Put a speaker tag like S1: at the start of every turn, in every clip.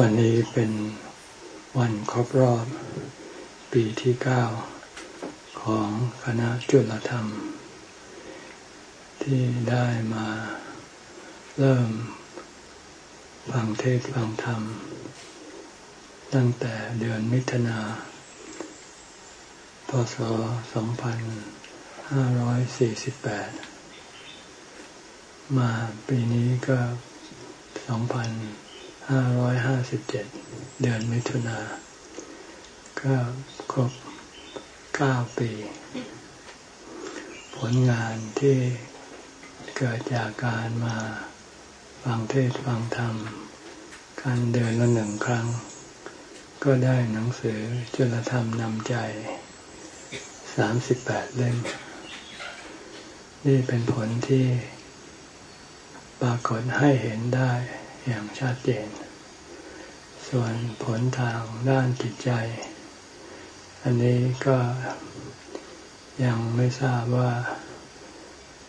S1: วันนี้เป็นวันครบรอบ ปีที่เก้าของคณะจุลธรรม ที่ได้มาเริ่มฟังเทศฟังธรรม ตั้งแต่เดือนมิถุนาพศ 2548 มาปีนี้ก็ 2 ห้าร้อยห้าสิบเจ็ดเดือนมิถุนาก็ครบเก้าปี ผลงานที่เกิดจากการมาฟังเทศฟังธรรม การเดินละหนึ่งครั้ง ก็ได้หนังสือจุลธรรมนำใจสามสิบแปดเล่ม นี่เป็นผลที่ปรากฏให้เห็นได้ อย่างชัดเจน ส่วนผลทางด้านจิตใจ อันนี้ก็ยังไม่ทราบว่า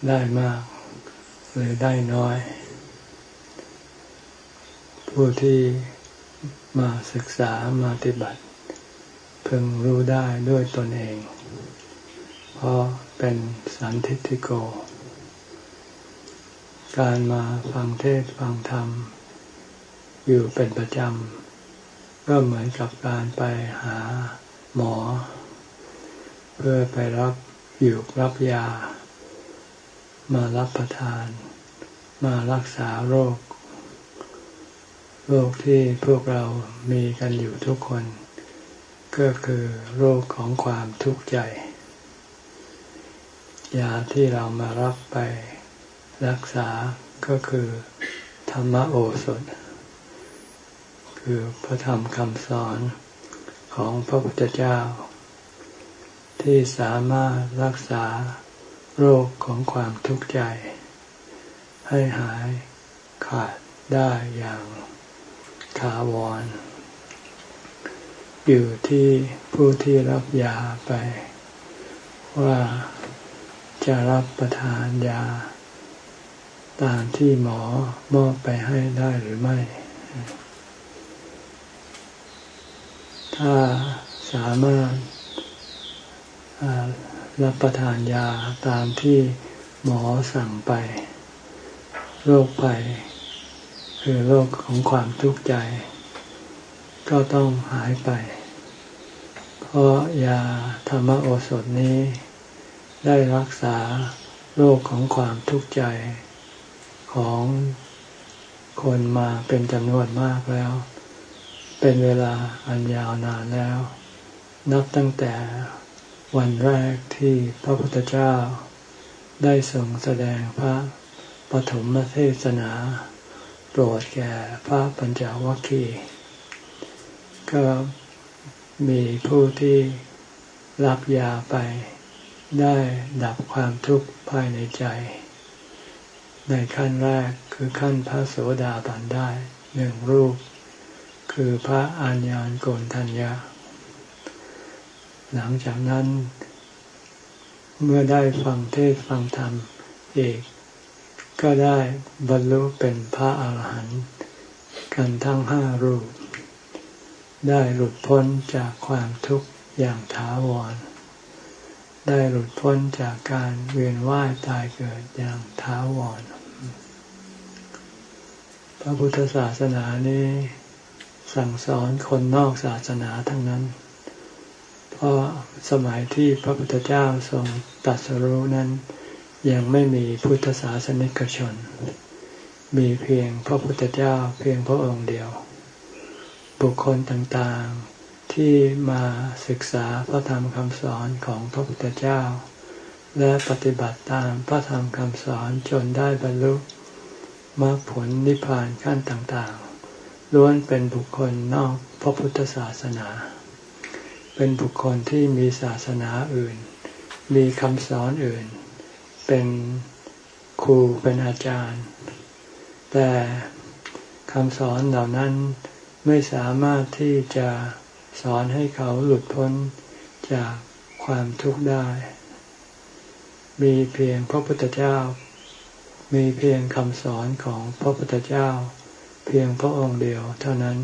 S1: ได้มาก หรือได้น้อย ผู้ที่มาศึกษามาปฏิบัติเพิ่งรู้ได้ด้วยตนเอง เพราะเป็นสันทิติโก การมาฟังเทศฟังธรรม อยู่เป็นประจำ ก็เหมือนกับการไปหาหมอ เพื่อไปรับอยู่รับยา มารับประทาน มารักษาโรค โรคที่พวกเรามีกันอยู่ทุกคน ก็คือโรคของความทุกข์ใจ ยาที่เรามารับไปรักษาก็คือธรรมโอสถ คือพระธรรมคำสอนของพระพุทธเจ้า ที่สามารถรักษาโรคของความทุกข์ใจ ให้หายขาดได้อย่างถาวร อยู่ที่ผู้ที่รับยาไป ว่าจะรับประทานยา ตามที่หมอมอบไปให้ได้หรือไม่ ถ้าสามารถรับประทานยาตามที่หมอสั่งไป โรคไป คือโรคของความทุกข์ใจ ก็ต้องหายไป เพราะยาธรรมโอสถนี้ ได้รักษาโรคของความทุกข์ใจของคนมาเป็นจำนวนมากแล้ว เป็นเวลาอันยาวนานแล้ว นับตั้งแต่วันแรกที่พระพุทธเจ้า ได้ทรงแสดงพระปฐมเทศนา โปรดแก่พระปัญจวัคคีย์ก็มีผู้ที่รับยาไปได้ดับความทุกข์ภายในใจ ในขั้นแรกคือขั้นพระโสดาบันได้หนึ่งรูป คือพระอัญญาณโกนทัญญา หลังจากนั้น เมื่อได้ฟังเทศฟังธรรมเอกก็ได้บรรลุเป็นพระอาหารหันต์กันทั้งห้ารูป ได้หลุดพ้นจากความทุกข์อย่างถาวร ได้หลุดพ้นจากการเวียนว่ายตายเกิดอย่างถาวร พระพุทธศาสนานี้ สั่งสอนคนนอกศาสนาทั้งนั้น เพราะสมัยที่พระพุทธเจ้าทรงตัดสรู้นั้น ยังไม่มีพุทธศาสนิกชน มีเพียงพระพุทธเจ้าเพียงพระองค์เดียว บุคคลต่างๆที่มาศึกษาพระธรรมคำสอนของพระพุทธเจ้า และปฏิบัติตามพระธรรมคำสอนจนได้บรรลุมรรคผลนิพพานขั้นต่าง ล้วนเป็นบุคคลนอกพระพุทธศาสนา เป็นบุคคลที่มีศาสนาอื่น มีคำสอนอื่น เป็นครูเป็นอาจารย์ แต่คำสอนเหล่านั้นไม่สามารถที่จะสอนให้เขาหลุดพ้นจากความทุกข์ได้ มีเพียงพระพุทธเจ้า มีเพียงคำสอนของพระพุทธเจ้า เพียงพระองค์เดียวเท่านั้น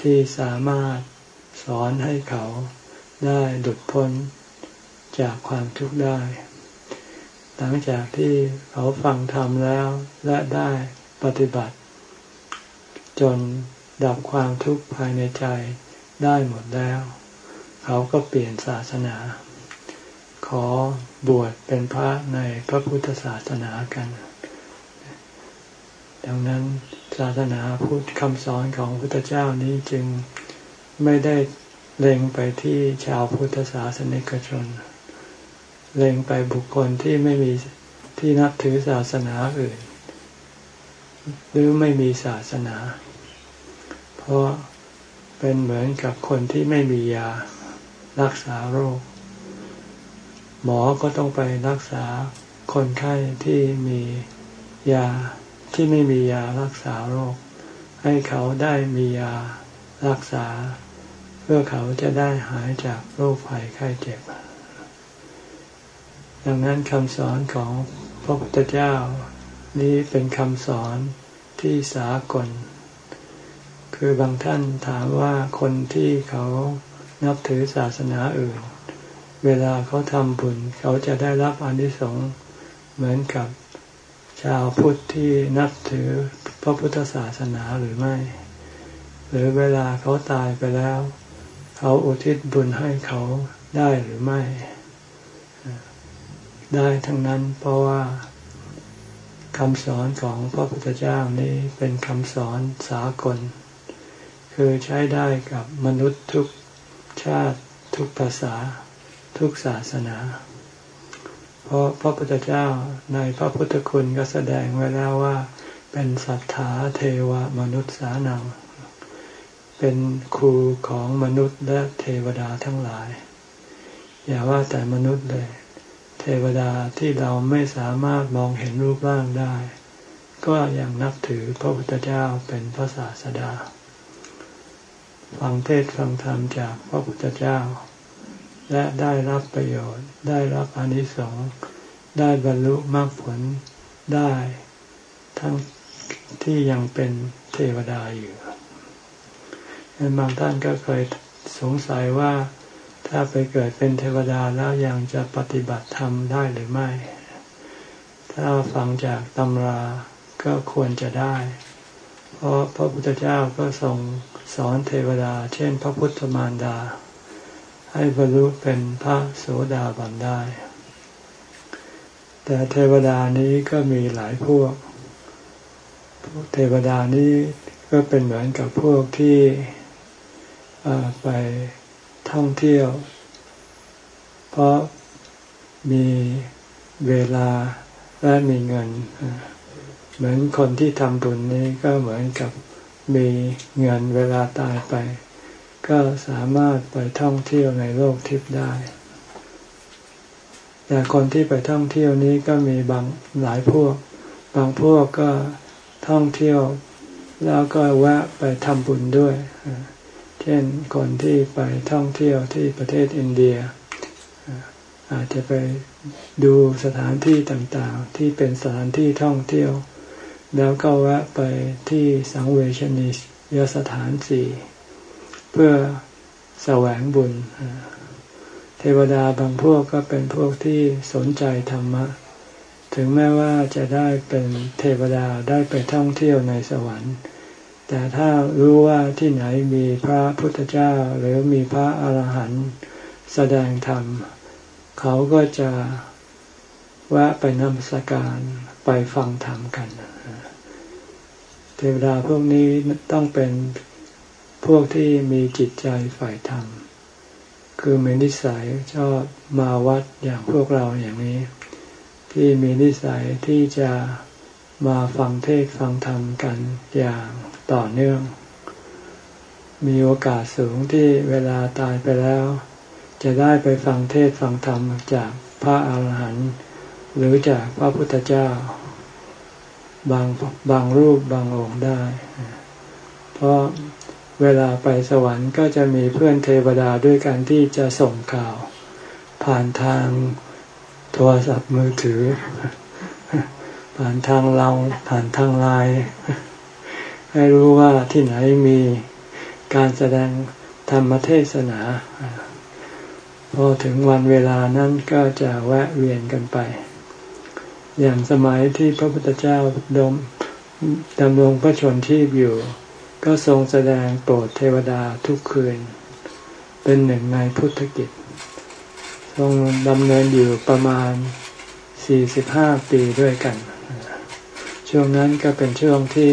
S1: ที่สามารถสอนให้เขาได้หลุดพ้นจากความทุกข์ได้ หลังจากที่เขาฟังธรรมแล้วและได้ปฏิบัติ จนดับความทุกข์ภายในใจได้หมดแล้ว เขาก็เปลี่ยนศาสนา ขอบวชเป็นพระในพระพุทธศาสนากัน ดังนั้น ศาสนาพุทธคำสอนของพุทธเจ้านี้จึงไม่ได้เล็งไปที่ชาวพุทธศาสนิกชน เล็งไปบุคคลที่ไม่มีที่นับถือศาสนาอื่น หรือไม่มีศาสนา เพราะเป็นเหมือนกับคนที่ไม่มียารักษาโรค หมอก็ต้องไปรักษาคนไข้ที่มียา ที่ไม่มียารักษาโรค ให้เขาได้มียารักษา เพื่อเขาจะได้หายจากโรคภัยไข้เจ็บ ดังนั้นคำสอนของพระพุทธเจ้า นี้เป็นคำสอนที่สากล คือบางท่านถามว่าคนที่เขานับถือศาสนาอื่น เวลาเขาทำบุญ เขาจะได้รับอนิสงส์เหมือนกับ ชาวพุทธที่นับถือพระพุทธศาสนาหรือไม่ หรือเวลาเขาตายไปแล้ว เขาอุทิศบุญให้เขาได้หรือไม่ ได้ทั้งนั้นเพราะว่าคำสอนของพระพุทธเจ้านี้เป็นคำสอนสากล คือใช้ได้กับมนุษย์ทุกชาติทุกภาษาทุกศาสนา เพราะพระพุทธเจ้าในพระพุทธคุณก็แสดงไว้แล้วว่า เป็นสัทธาเทวมนุษย์สานัง เป็นครูของมนุษย์และเทวดาทั้งหลาย อย่าว่าแต่มนุษย์เลย เทวดาที่เราไม่สามารถมองเห็นรูปร่างได้ ก็ยังนับถือพระพุทธเจ้าเป็นพระศาสดาฟังเทศฟังธรรมจากพระพุทธเจ้า และได้รับประโยชน์ ได้รับอนิสงส์ได้บรรลุมรรคผลได้ ทั้งที่ยังเป็นเทวดาอยู่บางท่านก็เคยสงสัยว่าถ้าไปเกิดเป็นเทวดาแล้วยังจะปฏิบัติธรรมได้หรือไม่ ถ้าฟังจากตำราก็ควรจะได้ เพราะพระพุทธเจ้าก็ทรงสอนเทวดา เช่น พระพุทธมารดา ให้บรรลุเป็นพระโสดาบันได้ แต่เทวดานี้ก็มีหลายพวก เทวดานี้ก็เป็นเหมือนกับพวกที่ไปท่องเที่ยว เพราะมีเวลาและมีเงิน เหมือนคนที่ทำบุญนี้ก็เหมือนกับมีเงินเวลาตายไป ก็สามารถไปท่องเที่ยวในโลกทิพย์ได้ แต่คนที่ไปท่องเที่ยวนี้ก็มีบางหลายพวก บางพวกก็ท่องเที่ยวแล้วก็แวะไปทำบุญด้วย เช่นคนที่ไปท่องเที่ยวที่ประเทศอินเดีย อาจจะไปดูสถานที่ต่างๆ ที่เป็นสถานที่ท่องเที่ยว แล้วก็แวะไปที่สังเวชนียสถานสี่ เพื่อแสวงบุญ เทวดาบางพวกก็เป็นพวกที่สนใจธรรมะ ถึงแม้ว่าจะได้เป็นเทวดาได้ไปท่องเที่ยวในสวรรค์ แต่ถ้ารู้ว่าที่ไหนมีพระพุทธเจ้าหรือมีพระอาหารหันต์แสดงธรรม เขาก็จะแวะไปนมัสการไปฟังธรรมกัน เทวดาพวกนี้ต้องเป็น พวกที่มีจิตใจฝ่ายธรรม คือมีนิสัยชอบมาวัดอย่างพวกเราอย่างนี้ ที่มีนิสัยที่จะมาฟังเทศฟังธรรมกันอย่างต่อเนื่อง มีโอกาสสูงที่เวลาตายไปแล้ว จะได้ไปฟังเทศฟังธรรมจากพระอาหารหันต์หรือจากพระพุทธเจ้า บางบางรูปบางองค์ได้ เพราะ เวลาไปสวรรค์ก็จะมีเพื่อนเทวดาด้วยกันที่จะส่งข่าว ผ่านทางโทรศัพท์มือถือ ผ่านทางเราผ่านทางไลน์ให้รู้ว่าที่ไหนมีการแสดงธรรมเทศนาพอถึงวันเวลานั้นก็จะแวะเวียนกันไป อย่างสมัยที่พระพุทธเจ้าดมดำรงพระชนชีพอยู่ ก็ทรงแสดงโปรดเทวดาทุกคืน เป็นหนึ่งในพุทธกิจ ทรงดำเนินอยู่ประมาณ 45 ปีด้วยกัน ช่วงนั้นก็เป็นช่วงที่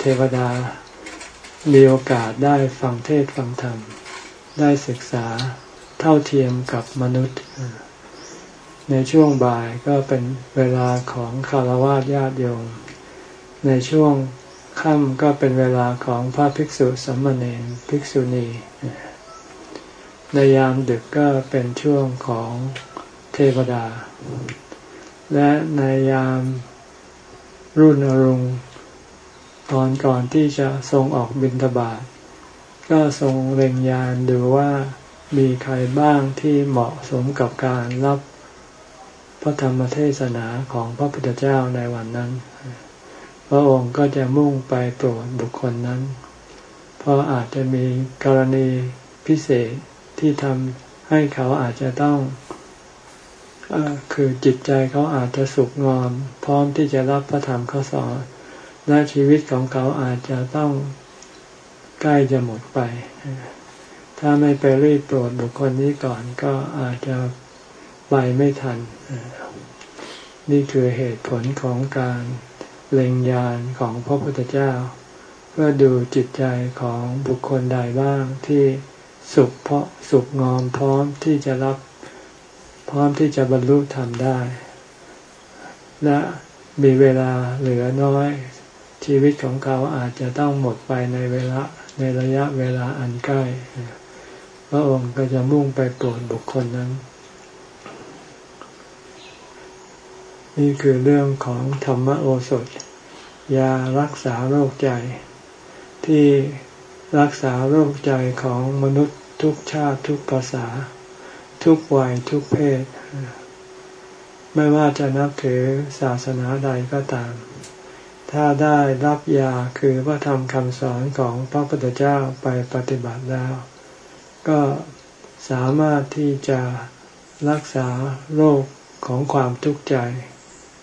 S1: เทวดา มีโอกาสได้ฟังเทศฟังธรรม ได้ศึกษาเท่าเทียมกับมนุษย์ ในช่วงบ่ายก็เป็นเวลาของคารวะญาติโยม ในช่วง ค่ำก็เป็นเวลาของพระภิกษุสมมเนรภิกษุณี ในยามดึกก็เป็นช่วงของเทวดา และในยามรุ่นอรุณตอนก่อนที่จะทรงออกบิณฑบาตก็ทรงเล็งยานดูว่ามีใครบ้างที่เหมาะสมกับการรับพระธรรมเทศนาของพระพุทธเจ้าในวันนั้น พระองค์ก็จะมุ่งไปโปรดบุคคลนั้น เพราะอาจจะมีกรณีพิเศษที่ทำให้เขาอาจจะต้องอคือจิตใจเขาอาจจะสุกงอม พร้อมที่จะรับพระธรรมข้อสอนและชีวิตของเขาอาจจะต้องใกล้จะหมดไป ถ้าไม่ไปรีบโปรดบุคคลนี้ก่อนก็อาจจะไปไม่ทัน นี่คือเหตุผลของการ เล็งยานของพระพุทธเจ้า เพื่อดูจิตใจของบุคคลใดบ้างที่สุขเพราะสุขงอมพร้อมที่จะรับพร้อมที่จะบรรลุธรรมได้ และมีเวลาเหลือน้อย ชีวิตของเขาอาจจะต้องหมดไปในเวลาในระยะเวลาอันใกล้ พระองค์ก็จะมุ่งไปโปรดบุคคลนั้น นี่คือเรื่องของธรรมโอสถ ยารักษาโรคใจ ที่รักษาโรคใจของมนุษย์ทุกชาติทุกภาษา ทุกวัยทุกเพศ ไม่ว่าจะนับถือศาสนาใดก็ตาม ถ้าได้รับยาคือพระธรรมคำสอนของพระพุทธเจ้าไปปฏิบัติแล้ว ก็สามารถที่จะรักษาโรคของความทุกข์ใจ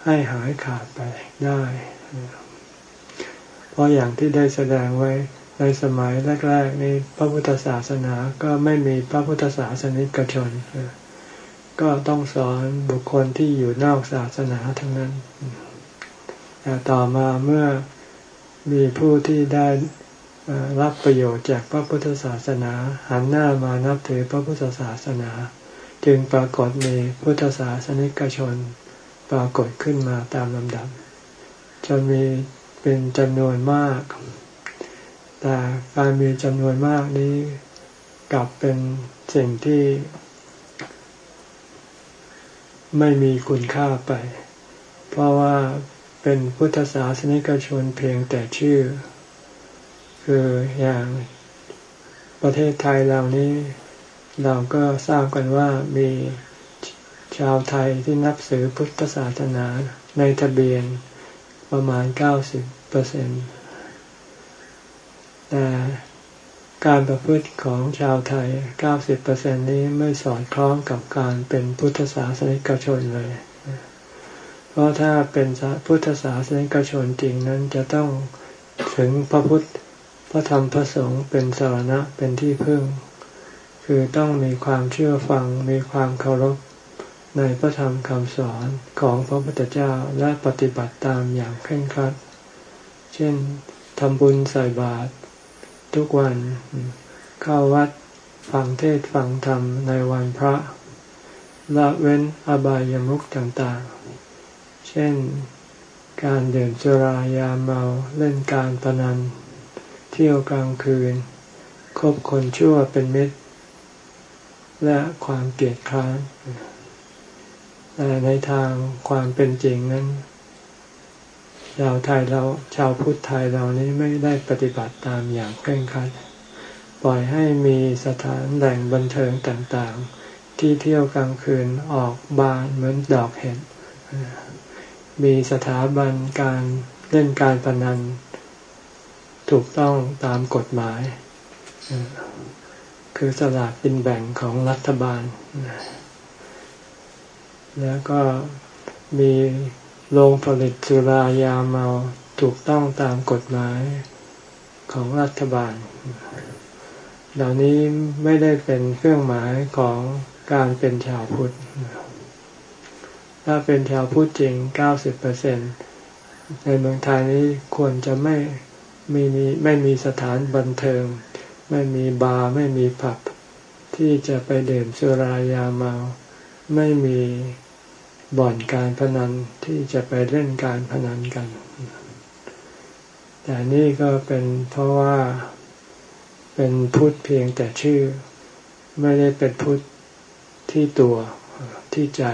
S1: ให้หายขาดไปได้เพราะอย่างที่ได้แสดงไว้ในสมัยแรกๆนี้พระพุทธศาสนาก็ไม่มีพระพุทธศาสนิกชน ก็ต้องสอนบุคคลที่อยู่นอกศาสนาทั้งนั้น แต่ต่อมาเมื่อมีผู้ที่ได้รับประโยชน์จากพระพุทธศาสนา หันหน้ามานับถือพระพุทธศาสนา จึงปรากฏมีพุทธศาสนิกชน ปรากฏขึ้นมาตามลำดับ จนมีเป็นจำนวนมาก แต่การมีจำนวนมากนี้กลับเป็นสิ่งที่ ไม่มีคุณค่าไป เพราะว่าเป็นพุทธศาสนิกชนเพียงแต่ชื่อ คืออย่างประเทศไทยเรานี้ เราก็ทราบกันว่ามี ชาวไทยที่นับสือพุทธศาสนาในทะเบียนประมาณ 90เปอร์เซ็นต์แต่การประพฤติของชาวไทย 90เปอร์เซ็นนี้ไม่สอดคล้องกับการเป็นพุทธศาสนิกชนเลย เพราะถ้าเป็นพุทธศาสนิกชนจริงนั้นจะต้องถึงพระพุทธพระธรรมพระสงฆ์เป็นสารณะเป็นที่พึ่ง คือต้องมีความเชื่อฟังมีความเคารพ ในพระธรรมคำสอนของพระพุทธเจ้าและปฏิบัติตามอย่างเคร่งครัด เช่นทำบุญใส่บาตรทุกวันเข้าวัดฟังเทศฟังธรรมในวันพระละเว้นอบายามุขต่างๆ เช่น การดื่มสุรายาเมาเล่นการพนัน เที่ยวกลางคืน คบคนชั่วเป็นมิตร และความเกลียดคร้าน ในทางความเป็นจริงนั้นชาวไทยเราชาวพุทธไทยเรานี้ไม่ได้ปฏิบัติตามอย่างเคร่งครัดปล่อยให้มีสถานแหล่งบันเทิงต่างๆ ที่เที่ยวกลางคืนออกบานเหมือนดอกเห็ดมีสถาบันการเล่นการพนันถูกต้องตามกฎหมาย คือสลากกินแบ่งของรัฐบาล แล้วก็มีโรงผลิตสุรายาเมาถูกต้องตามกฎหมายของรัฐบาล เหล่านี้ไม่ได้เป็นเครื่องหมายของการเป็นชาวพุทธ ถ้าเป็นชาวพุทธจริง 90เปอร์เซ็นในเมืองไทยนี้ควรจะไม่ไม่มีไม่มีสถานบันเทิง ไม่มีบาร์ไม่มีผับ ที่จะไปดื่มสุรายาเมา ไม่มี บ่อนการพนันที่จะไปเล่นการพนันกัน แต่นี่ก็เป็นเพราะว่าเป็นพุทธเพียงแต่ชื่อ ไม่ได้เป็นพุทธที่ตัวที่ใจ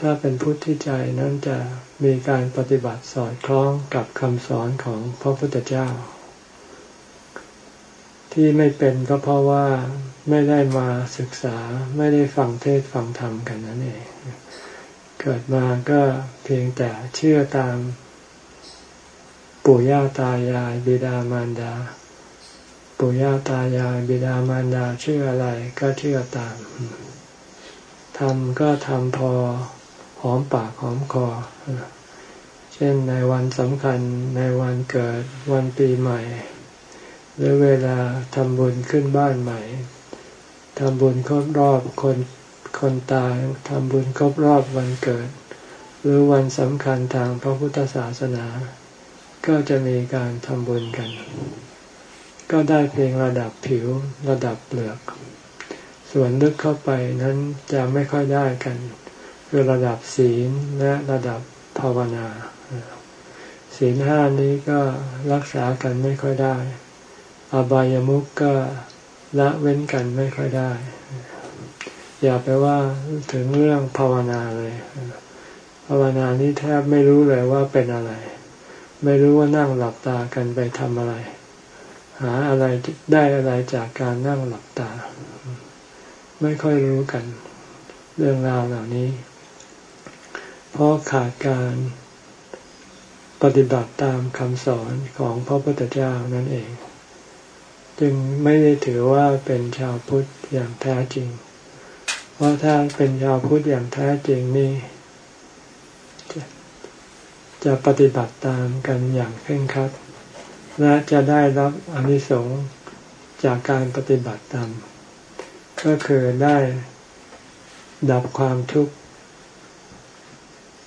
S1: ถ้าเป็นพุทธที่ใจนั้นจะมีการปฏิบัติสอดคล้องกับคำสอนของพระพุทธเจ้า ที่ไม่เป็นก็เพราะว่าไม่ได้มาศึกษาไม่ได้ฟังเทศฟังธรรมกันนั่นเอง เกิดมาก็เพียงแต่เชื่อตามปู่ย่าตายายบิดามารดา ปู่ย่าตายายบิดามารดาเชื่ออะไรก็เชื่อตามทำก็ทำพอหอมปากหอมคอ เช่นในวันสำคัญในวันเกิดวันปีใหม่ หรือเวลาทำบุญขึ้นบ้านใหม่ทำบุญครบรอบคน คนตายทำบุญครบรอบวันเกิด หรือวันสำคัญทางพระพุทธศาสนา ก็จะมีการทำบุญกัน ก็ได้เพียงระดับผิวระดับเปลือก ส่วนลึกเข้าไปนั้นจะไม่ค่อยได้กัน คือระดับศีลและระดับภาวนาศีลห้านี้ก็รักษากันไม่ค่อยได้ อบายามุกก็ละเว้นกันไม่ค่อยได้ อย่าไปว่าถึงเรื่องภาวนาเลยภาวนานี้แทบไม่รู้เลยว่าเป็นอะไร ไม่รู้ว่านั่งหลับตากันไปทำอะไร หาอะไรได้อะไรจากการนั่งหลับตา ไม่ค่อยรู้กัน เรื่องราวเหล่านี้ เพราะขาดการปฏิบัติตามคำสอนของพระพุทธเจ้านั่นเอง จึงไม่ได้ถือว่าเป็นชาวพุทธอย่างแท้จริง ราะถ้าเป็นชาวพุทธอย่างแท้จริงนี่จะจะปฏิบัติตามกันอย่างเคร่งครัด และจะได้รับอนิสงส์จากการปฏิบัติตาม ก็คือได้ดับความทุกข์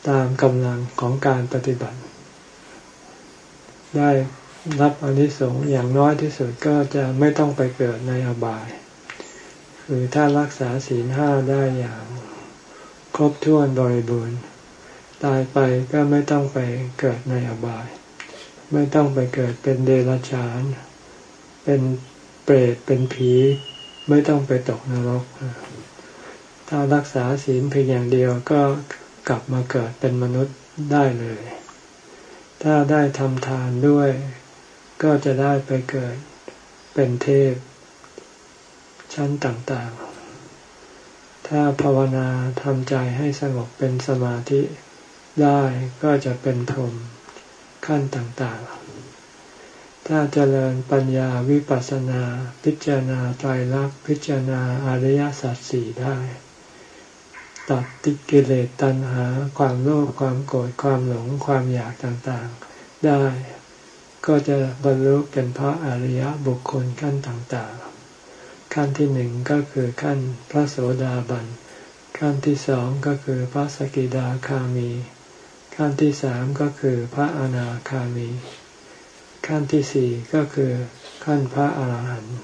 S1: ตามกำลังของการปฏิบัติ ได้รับอนิสงส์อย่างน้อยที่สุดก็จะไม่ต้องไปเกิดในอบาย คือถ้ารักษาศีลห้าได้อย่างครบถ้วนบริบูรณ์ ตายไปก็ไม่ต้องไปเกิดในอบาย ไม่ต้องไปเกิดเป็นเดรัจฉาน เป็นเปรตเป็นผี ไม่ต้องไปตกนรก ถ้ารักษาศีลเพียงอย่างเดียวก็กลับมาเกิดเป็นมนุษย์ได้เลย ถ้าได้ทำทานด้วย ก็จะได้ไปเกิดเป็นเทพ ชั้นต่างๆ ถ้าภาวนาทำใจให้สงบเป็นสมาธิได้ก็จะเป็นพรหมขั้นต่างๆ ถ้าเจริญปัญญาวิปัสสนา พิจารณาไตรลักษณ์พิจารณาอริยสัจสี่ได้ ตัดติกิเลสตัณหา ความโลภความโกรธความหลงความอยากต่างๆ ได้ ก็จะบรรลุเป็นพระอริยบุคคลขั้นต่างๆ ขั้นที่หนึ่งก็คือขั้นพระโสดาบัน ขั้นที่สองก็คือพระสกิดาคามี ขั้นที่สามก็คือพระอนาคามี ขั้นที่สี่ก็คือขั้นพระอาหารหันต์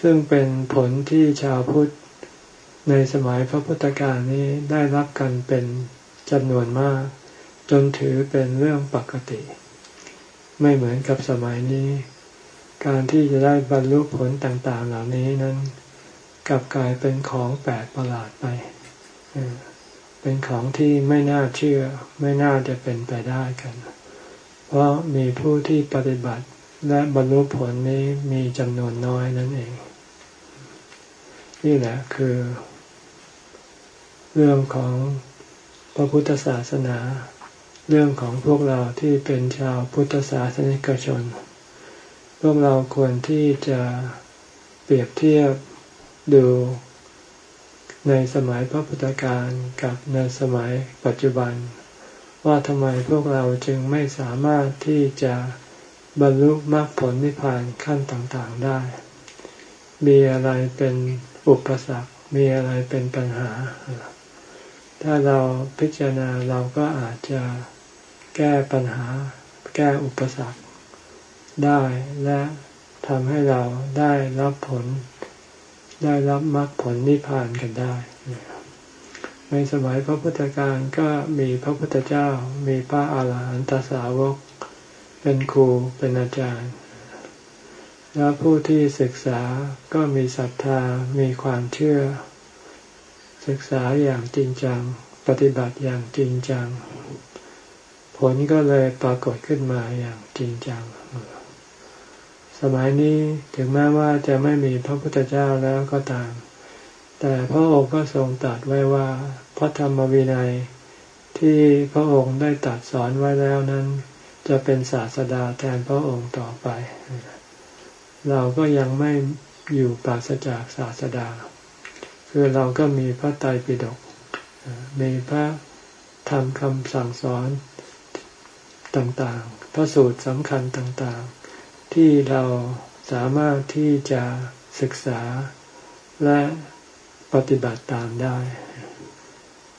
S1: ซึ่งเป็นผลที่ชาวพุทธในสมัยพระพุทธกาลนี้ได้รับกันเป็นจำนวนมาก จนถือเป็นเรื่องปกติ ไม่เหมือนกับสมัยนี้ การที่จะได้บรรลุผลต่างๆ เหล่านี้นั้นกลับกลายเป็นของแปลกประหลาดไป เป็นของที่ไม่น่าเชื่อ ไม่น่าจะเป็นไปได้กัน เพราะมีผู้ที่ปฏิบัติและบรรลุผลนี้มีจำนวนน้อยนั่นเอง นี่แหละคือ เรื่องของพระพุทธศาสนา เรื่องของพวกเราที่เป็นชาวพุทธศาสนิกชน พวกเราควรที่จะเปรียบเทียบดูในสมัยพระพุทธการกับในสมัยปัจจุบัน ว่าทำไมพวกเราจึงไม่สามารถที่จะบรรลุมรรคผลนิพพานขั้นต่างๆได้ มีอะไรเป็นอุปสรรค มีอะไรเป็นปัญหา ถ้าเราพิจารณาเราก็อาจจะแก้ปัญหา แก้อุปสรรค ได้และทำให้เราได้รับผล ได้รับมรรคผลนิพพานกันได้ ในสมัยพระพุทธการก็มีพระพุทธเจ้า มีพระอาหารหันตสาวก เป็นครูเป็นอาจารย์ และผู้ที่ศึกษาก็มีศรัทธามีความเชื่อ ศึกษาอย่างจริงจัง ปฏิบัติอย่างจริงจัง ผลก็เลยปรากฏขึ้นมาอย่างจริงจัง สมัยนี้ถึงแม้ว่าจะไม่มีพระพุทธเจ้าแล้วก็ตาม แต่พระองค์ก็ทรงตรัสไว้ว่าพระธรรมวินัยที่พระองค์ได้ตรัสสอนไว้แล้วนั้น จะเป็นศาสดาแทนพระองค์ต่อไป เราก็ยังไม่อยู่ปราศจากศาสดา คือเราก็มีพระไตรปิฎกมีพระธรรมคำสั่งสอนต่างๆ พระสูตรสำคัญต่างๆ ที่เราสามารถที่จะศึกษาและปฏิบัติตามได้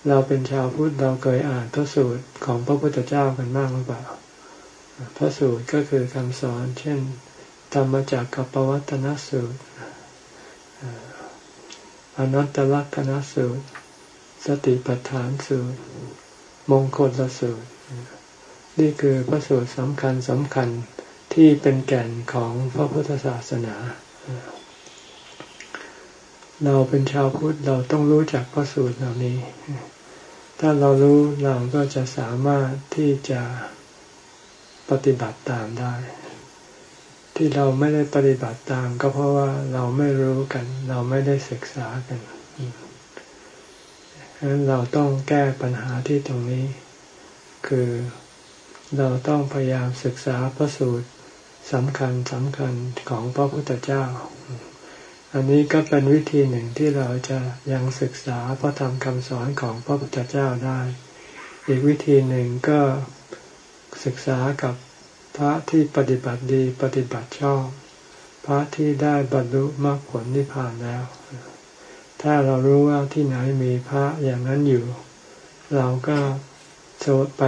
S1: เราเป็นชาวพุทธเราเคยอ่านพระสูตรของพระพุทธเจ้ากันบ้างหรือเปล่า พระสูตรก็คือคำสอน เช่น ธรรมจากกัปวัตนสูตรอนัตตลักษณสูตร สติปัฏฐานสูตร มงคลสูตร นี่คือพระสูตรสำคัญสำคัญ ที่เป็นแก่นของพระพุทธศาสนา เราเป็นชาวพุทธเราต้องรู้จักพระสูตรเหล่านี้ ถ้าเรารู้เราก็จะสามารถที่จะปฏิบัติตามได้ ที่เราไม่ได้ปฏิบัติตาม ก็เพราะว่าเราไม่รู้กัน เราไม่ได้ศึกษากันฉะนั้นเราต้องแก้ปัญหาที่ตรงนี้ คือเราต้องพยายามศึกษาพระสูตร สำคัญสำคัญของพระพุทธเจ้า อันนี้ก็เป็นวิธีหนึ่งที่เราจะยังศึกษาพระธรรมคำสอนของพระพุทธเจ้าได้ อีกวิธีหนึ่งก็ศึกษากับพระที่ปฏิบัติดีปฏิบัติชอบ พระที่ได้บรรลุมรรคผลนิพพานแล้ว ถ้าเรารู้ว่าที่ไหนมีพระอย่างนั้นอยู่ เราก็โสดไป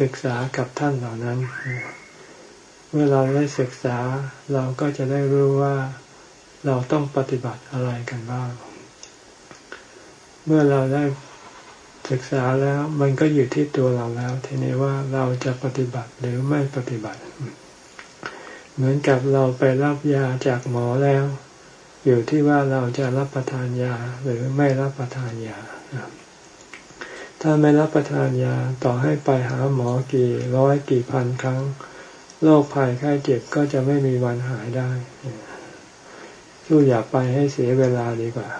S1: ศึกษากับท่านเหล่านั้นเมื่อเราได้ศึกษาเราก็จะได้รู้ว่าเราต้องปฏิบัติอะไรกันบ้าง เมื่อเราได้ศึกษาแล้วมันก็อยู่ที่ตัวเราแล้ว ทีนี้ว่าเราจะปฏิบัติหรือไม่ปฏิบัติ เหมือนกับเราไปรับยาจากหมอแล้ว อยู่ที่ว่าเราจะรับประทานยาหรือไม่รับประทานยา ถ้าไม่รับประทานยาต่อให้ไปหาหมอกี่ร้อยกี่พันครั้ง โรคภัยไข้เจ็บก็จะไม่มีวันหายได้สู้อย่าไปให้เสียเวลาดีกว่า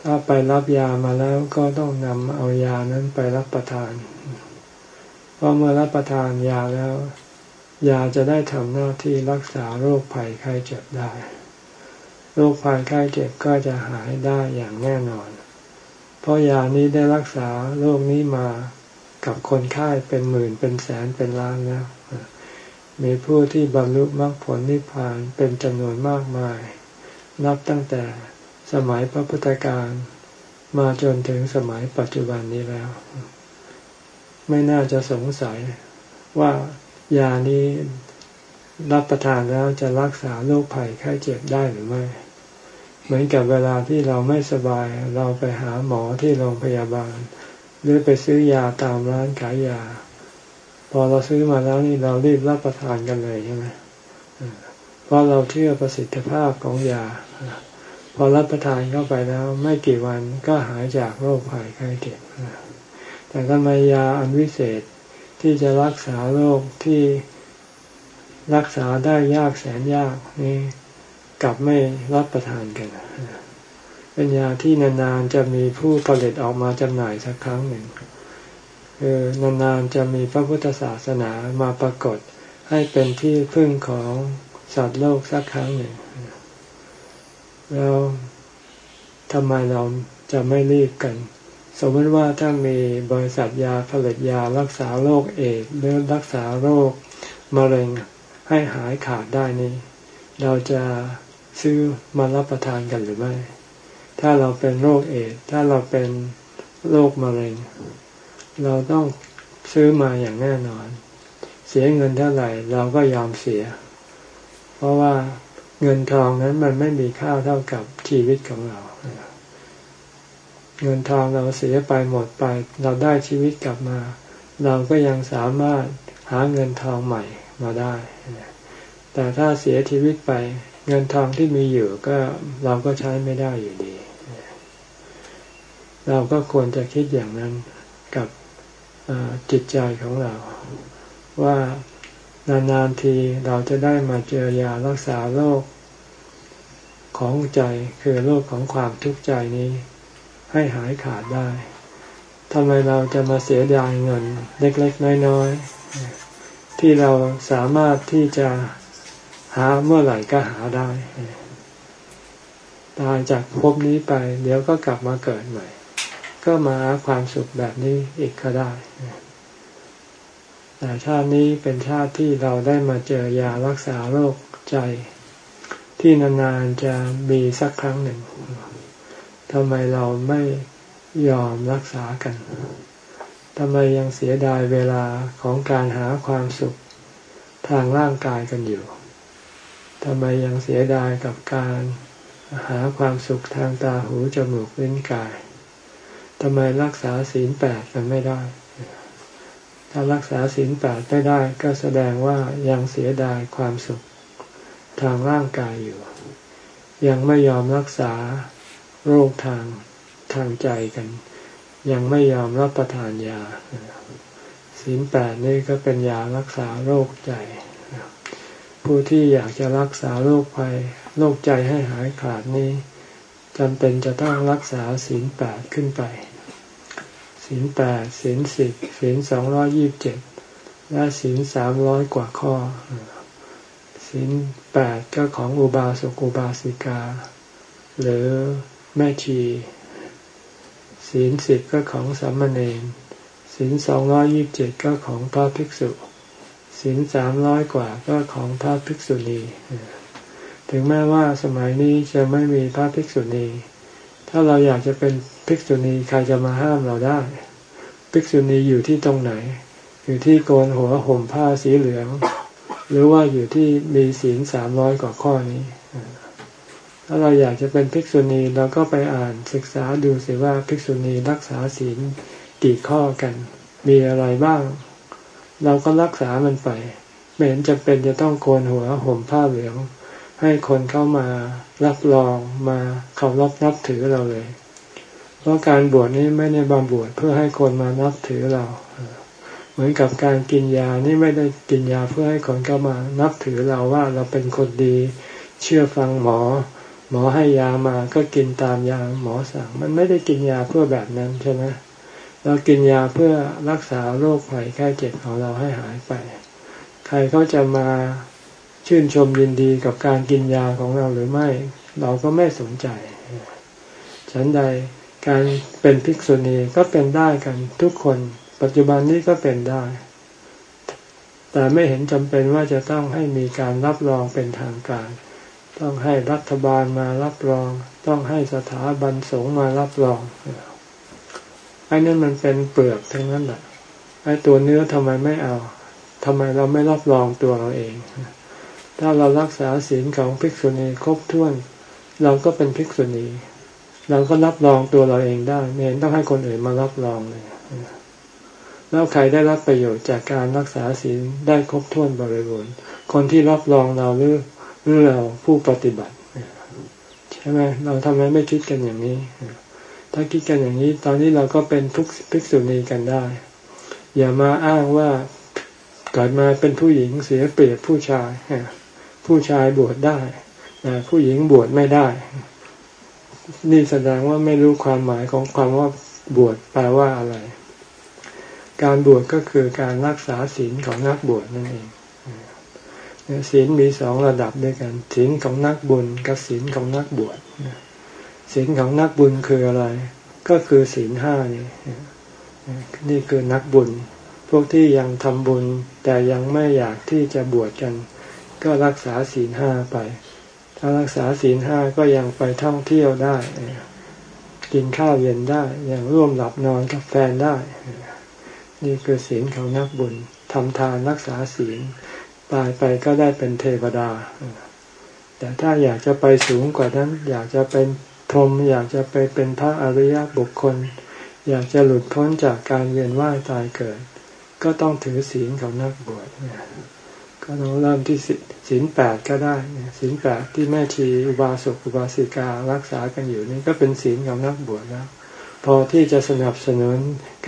S1: ถ้าไปรับยามาแล้วก็ต้องนำเอายานั้นไปรับประทาน เพราะเมื่อรับประทานยาแล้ว ยาจะได้ทำหน้าที่รักษาโรคภัยไข้เจ็บได้ โรคภัยไข้เจ็บก็จะหายได้อย่างแน่นอน เพราะยานี้ได้รักษาโรคนี้มา กับคนไข้เป็นหมื่นเป็นแสนเป็นล้านแล้ว มีผู้ที่บรรลุมรรคผลนิพพานเป็นจำนวนมากมาย นับตั้งแต่สมัยพระพุทธการมาจนถึงสมัยปัจจุบันนี้แล้ว ไม่น่าจะสงสัยว่ายานี้รับประทานแล้วจะรักษาโรคภัยไข้เจ็บได้หรือไม่ เหมือนกับเวลาที่เราไม่สบายเราไปหาหมอที่โรงพยาบาล หรือไปซื้อยาตามร้านขายยา พอเราซื้อมาแล้วนี่เรารีบรับประทานกันเลยใช่ไหมเพราะเราเชื่อประสิทธิภาพของยา พอรับประทานเข้าไปแล้ว ไม่กี่วันก็หายจากโรคภัยไข้เจ็บแต่ทำไมยาอันวิเศษที่จะรักษาโรคที่รักษาได้ยากแสนยากนี่กลับไม่รับประทานกัน เป็นยาที่นานๆจะมีผู้ผลิตออกมาจำหน่ายสักครั้งหนึ่งคือนานๆจะมีพระพุทธศาสนามาปรากฏให้เป็นที่พึ่งของสัตว์โลกสักครั้งหนึ่งแล้วทำไมเราจะไม่รีบกัน สมมติว่าถ้ามีบริษัทยาผลิตยารักษาโรคเอดหรือรักษาโรคมะเร็งให้หายขาดได้นี้ เราจะซื้อมารับประทานกันหรือไม่ ถ้าเราเป็นโรคเอดถ้าเราเป็นโรคมะเร็ง เราต้องซื้อมาอย่างแน่นอน เสียเงินเท่าไหร่ เราก็ยอมเสีย เพราะว่าเงินทองนั้นมันไม่มีค่าเท่ากับชีวิตของเรา เงินทองเราเสียไปหมดไป เราได้ชีวิตกลับมา เราก็ยังสามารถหาเงินทองใหม่มาได้ แต่ถ้าเสียชีวิตไป เงินทองที่มีอยู่ก็เราก็ใช้ไม่ได้อยู่ดี เราก็ควรจะคิดอย่างนั้นกับจิตใจของเรา ว่านานๆทีเราจะได้มาเจอยารักษาโรคของใจคือโรคของความทุกข์ใจนี้ ให้หายขาดได้ทำไมเราจะมาเสียดายเงินเล็กๆน้อยๆที่เราสามารถที่จะหาเมื่อไหร่ก็หาได้ ตายจากภพนี้ไป เดี๋ยวก็กลับมาเกิดใหม่ ก็มาหาความสุขแบบนี้อีกก็ได้แต่ชาตินี้เป็นชาติที่เราได้มาเจอยารักษาโรคใจ ที่นานๆจะมีสักครั้งหนึ่งทำไมเราไม่ยอมรักษากันทำไมยังเสียดายเวลาของการหาความสุขทางร่างกายกันอยู่ทำไมยังเสียดายกับการหาความสุขทางตาหูจมูกลิ้นกาย ทำไมรักษาศีลแปดกันไม่ได้ ถ้ารักษาศีลแปดไม่ได้ ก็แสดงว่ายังเสียดายความสุขทางร่างกายอยู่ ยังไม่ยอมรักษาโรคทางทางใจกัน ยังไม่ยอมรับประทานยาศีลแปดนี่ก็เป็นยารักษาโรคใจผู้ที่อยากจะรักษาโรคภัยโรคใจให้หายขาดนี้จำเป็นจะต้องรักษาศีลแปดขึ้นไป ศีลแปดศีลสิบศีลสองร้อยี่บเจ็ดและศีลสามร้อยกว่าข้อศีลแปดก็ของอุบาสกอุบาสิกา หรือแม่ชีศีลสิบก็ของสัมเนรศีลสองร้อยี่บเจ็ดก็ของพระภิกษุศีลสามร้อยกว่าก็ของพระภิกษุณี ถึงแม้ว่าสมัยนี้จะไม่มีพระภิกษุณี ถ้าเราอยากจะเป็น ภิกษุณีใครจะมาห้ามเราได้ ภิกษุณีอยู่ที่ตรงไหน อยู่ที่โกนหัวห่มผ้าสีเหลือง หรือว่าอยู่ที่มีศีลสามร้อยกว่าข้อนี้ ถ้าเราอยากจะเป็นภิกษุณีเราก็ไปอ่านศึกษาดูสิว่าภิกษุณีรักษาศีลกี่ข้อกัน มีอะไรบ้าง เราก็รักษามันไป ไม่เห็นจะเป็นจะต้องโกนหัวห่มผ้าเหลืองให้คนเข้ามารับรองมาเคารพนับถือเราเลย เพราะการบวชนี้ไม่ได้บำบวชเพื่อให้คนมานับถือเรา เหมือนกับการกินยานี่ไม่ได้กินยาเพื่อให้คนเขามานับถือเราว่าเราเป็นคนดี เชื่อฟังหมอ หมอให้ยามาก็กินตามยาหมอสั่ง มันไม่ได้กินยาเพื่อแบบนั้นใช่ไหมเรากินยาเพื่อรักษาโรคภัยแค่เจ็บของเราให้หายไป ใครเขาจะมาชื่นชมยินดีกับการกินยาของเราหรือไม่ เราก็ไม่สนใจ ฉันใด การเป็นภิกษุณีก็เป็นได้กันทุกคน ปัจจุบันนี้ก็เป็นได้ แต่ไม่เห็นจำเป็นว่าจะต้องให้มีการรับรองเป็นทางการ ต้องให้รัฐบาลมารับรอง ต้องให้สถาบันสงฆ์มารับรองไอ้นั่นมันเป็นเปลือกทั้งนั้นแหละไอ้ตัวเนื้อทำไมไม่เอาทำไมเราไม่รับรองตัวเราเอง ถ้าเรารักษาศีลของภิกษุณีครบถ้วน เราก็เป็นภิกษุณี เราก็รับรองตัวเราเองได้ไม่เห็นต้องให้คนอื่นมารับรองเลยแล้วใครได้รับประโยชน์จากการรักษาศีลได้ครบถ้วนบริบูรณ์ คนที่รับรองเราหรือหรือเราผู้ปฏิบัติใช่ไหมเราทำไมไม่คิดกันอย่างนี้ ถ้าคิดกันอย่างนี้ ตอนนี้เราก็เป็นทุกภิกษุณีกันได้ อย่ามาอ้างว่าเกิดมาเป็นผู้หญิงเสียเปรียบผู้ชายผู้ชายบวชได้ผู้หญิงบวชไม่ได้ นี่แสดงว่าไม่รู้ความหมายของความว่าบวชแปลว่าอะไร การบวชก็คือการรักษาศีลของนักบวชนั่นเองศีลมีสองระดับด้วยกันศีลของนักบุญกับศีลของนักบวชศีลของนักบุญคืออะไร ก็คือศีลห้านี่นี่คือนักบุญ พวกที่ยังทำบุญ แต่ยังไม่อยากที่จะบวชกัน ก็รักษาศีลห้าไป ถ้ารักษาศีลห้าก็ยังไปท่องเที่ยวได้ กินข้าวเย็นได้ ยังร่วมหลับนอนกับแฟนได้ นี่คือศีลของนักบุญทำทานรักษาศีลตายไปก็ได้เป็นเทวดา แต่ถ้าอยากจะไปสูงกว่านั้น อยากจะเป็นพรหมอยากจะไปเป็นพระอริยบุคคล อยากจะหลุดพ้นจากการเวียนว่ายตายเกิด ก็ต้องถือศีลของนักบวชก็ต้องเริ่มที่ศีล ศีลแปดก็ได้ศีลแปดที่แม่ชีอุบาสกอุบาสิการักษากันอยู่นี่ก็เป็นศีลของนักบวชแล้ว พอที่จะสนับสนุน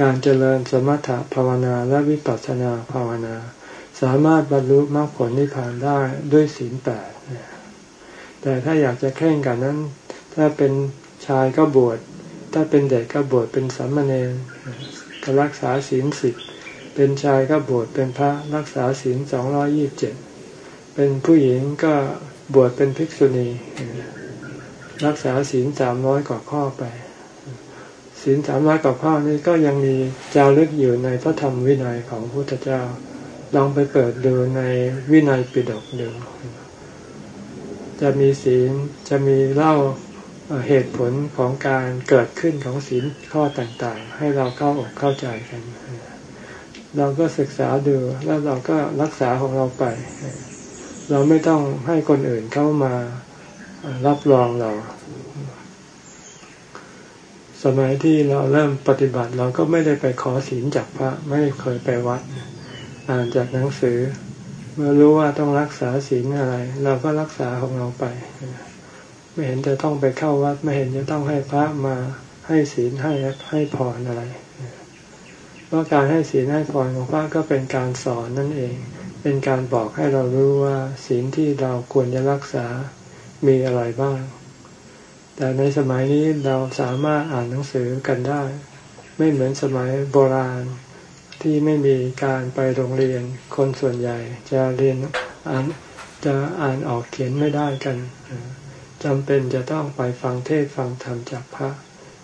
S1: การเจริญสมถะภาวนาและวิปัสสนาภาวนา สามารถบรรลุมรรคผลนิพพานได้ด้วยศีลแปดแต่ถ้าอยากจะแข่งกันนั้น ถ้าเป็นชายก็บวชถ้าเป็นเด็กก็บวชเป็นสามเณรก็รักษาศีลสิบเป็นชายก็บวชเป็นพระรักษาศีลสองร้อยี่บเจ็ด เป็นผู้หญิงก็บวชเป็นภิกษุณี รักษาศีลสามร้อยกว่าข้อไปศีลสามร้อยกว่าข้อนี้ก็ยังมีจารึกอยู่ในพระธรรมวินัยของพระพุทธเจ้า ลองไปเปิดดูในวินัยปิฎกดูจะมีศีลจะมีเล่าเหตุผลของการเกิดขึ้นของศีลข้อต่างๆ ให้เราเข้าอกเข้าใจกัน เราก็ศึกษาดูแล้วเราก็รักษาของเราไป เราไม่ต้องให้คนอื่นเข้ามารับรองเรา สมัยที่เราเริ่มปฏิบัติเราก็ไม่ได้ไปขอศีลจากพระ ไม่เคยไปวัด อ่านจากหนังสือ เมื่อรู้ว่าต้องรักษาศีลอะไร เราก็รักษาของเราไป ไม่เห็นจะต้องไปเข้าวัด ไม่เห็นจะต้องให้พระมาให้ศีลให้ให้พรอะไรเพราะการให้ศีลให้พรของพระก็เป็นการสอนนั่นเอง เป็นการบอกให้เรารู้ว่าศีลที่เราควรจะรักษามีอะไรบ้าง แต่ในสมัยนี้เราสามารถอ่านหนังสือกันได้ ไม่เหมือนสมัยโบราณที่ไม่มีการไปโรงเรียน คนส่วนใหญ่ จะเรียนอ่านจะอ่านออกเขียนไม่ได้กันจำเป็นจะต้องไปฟังเทศฟังธรรมจากพระ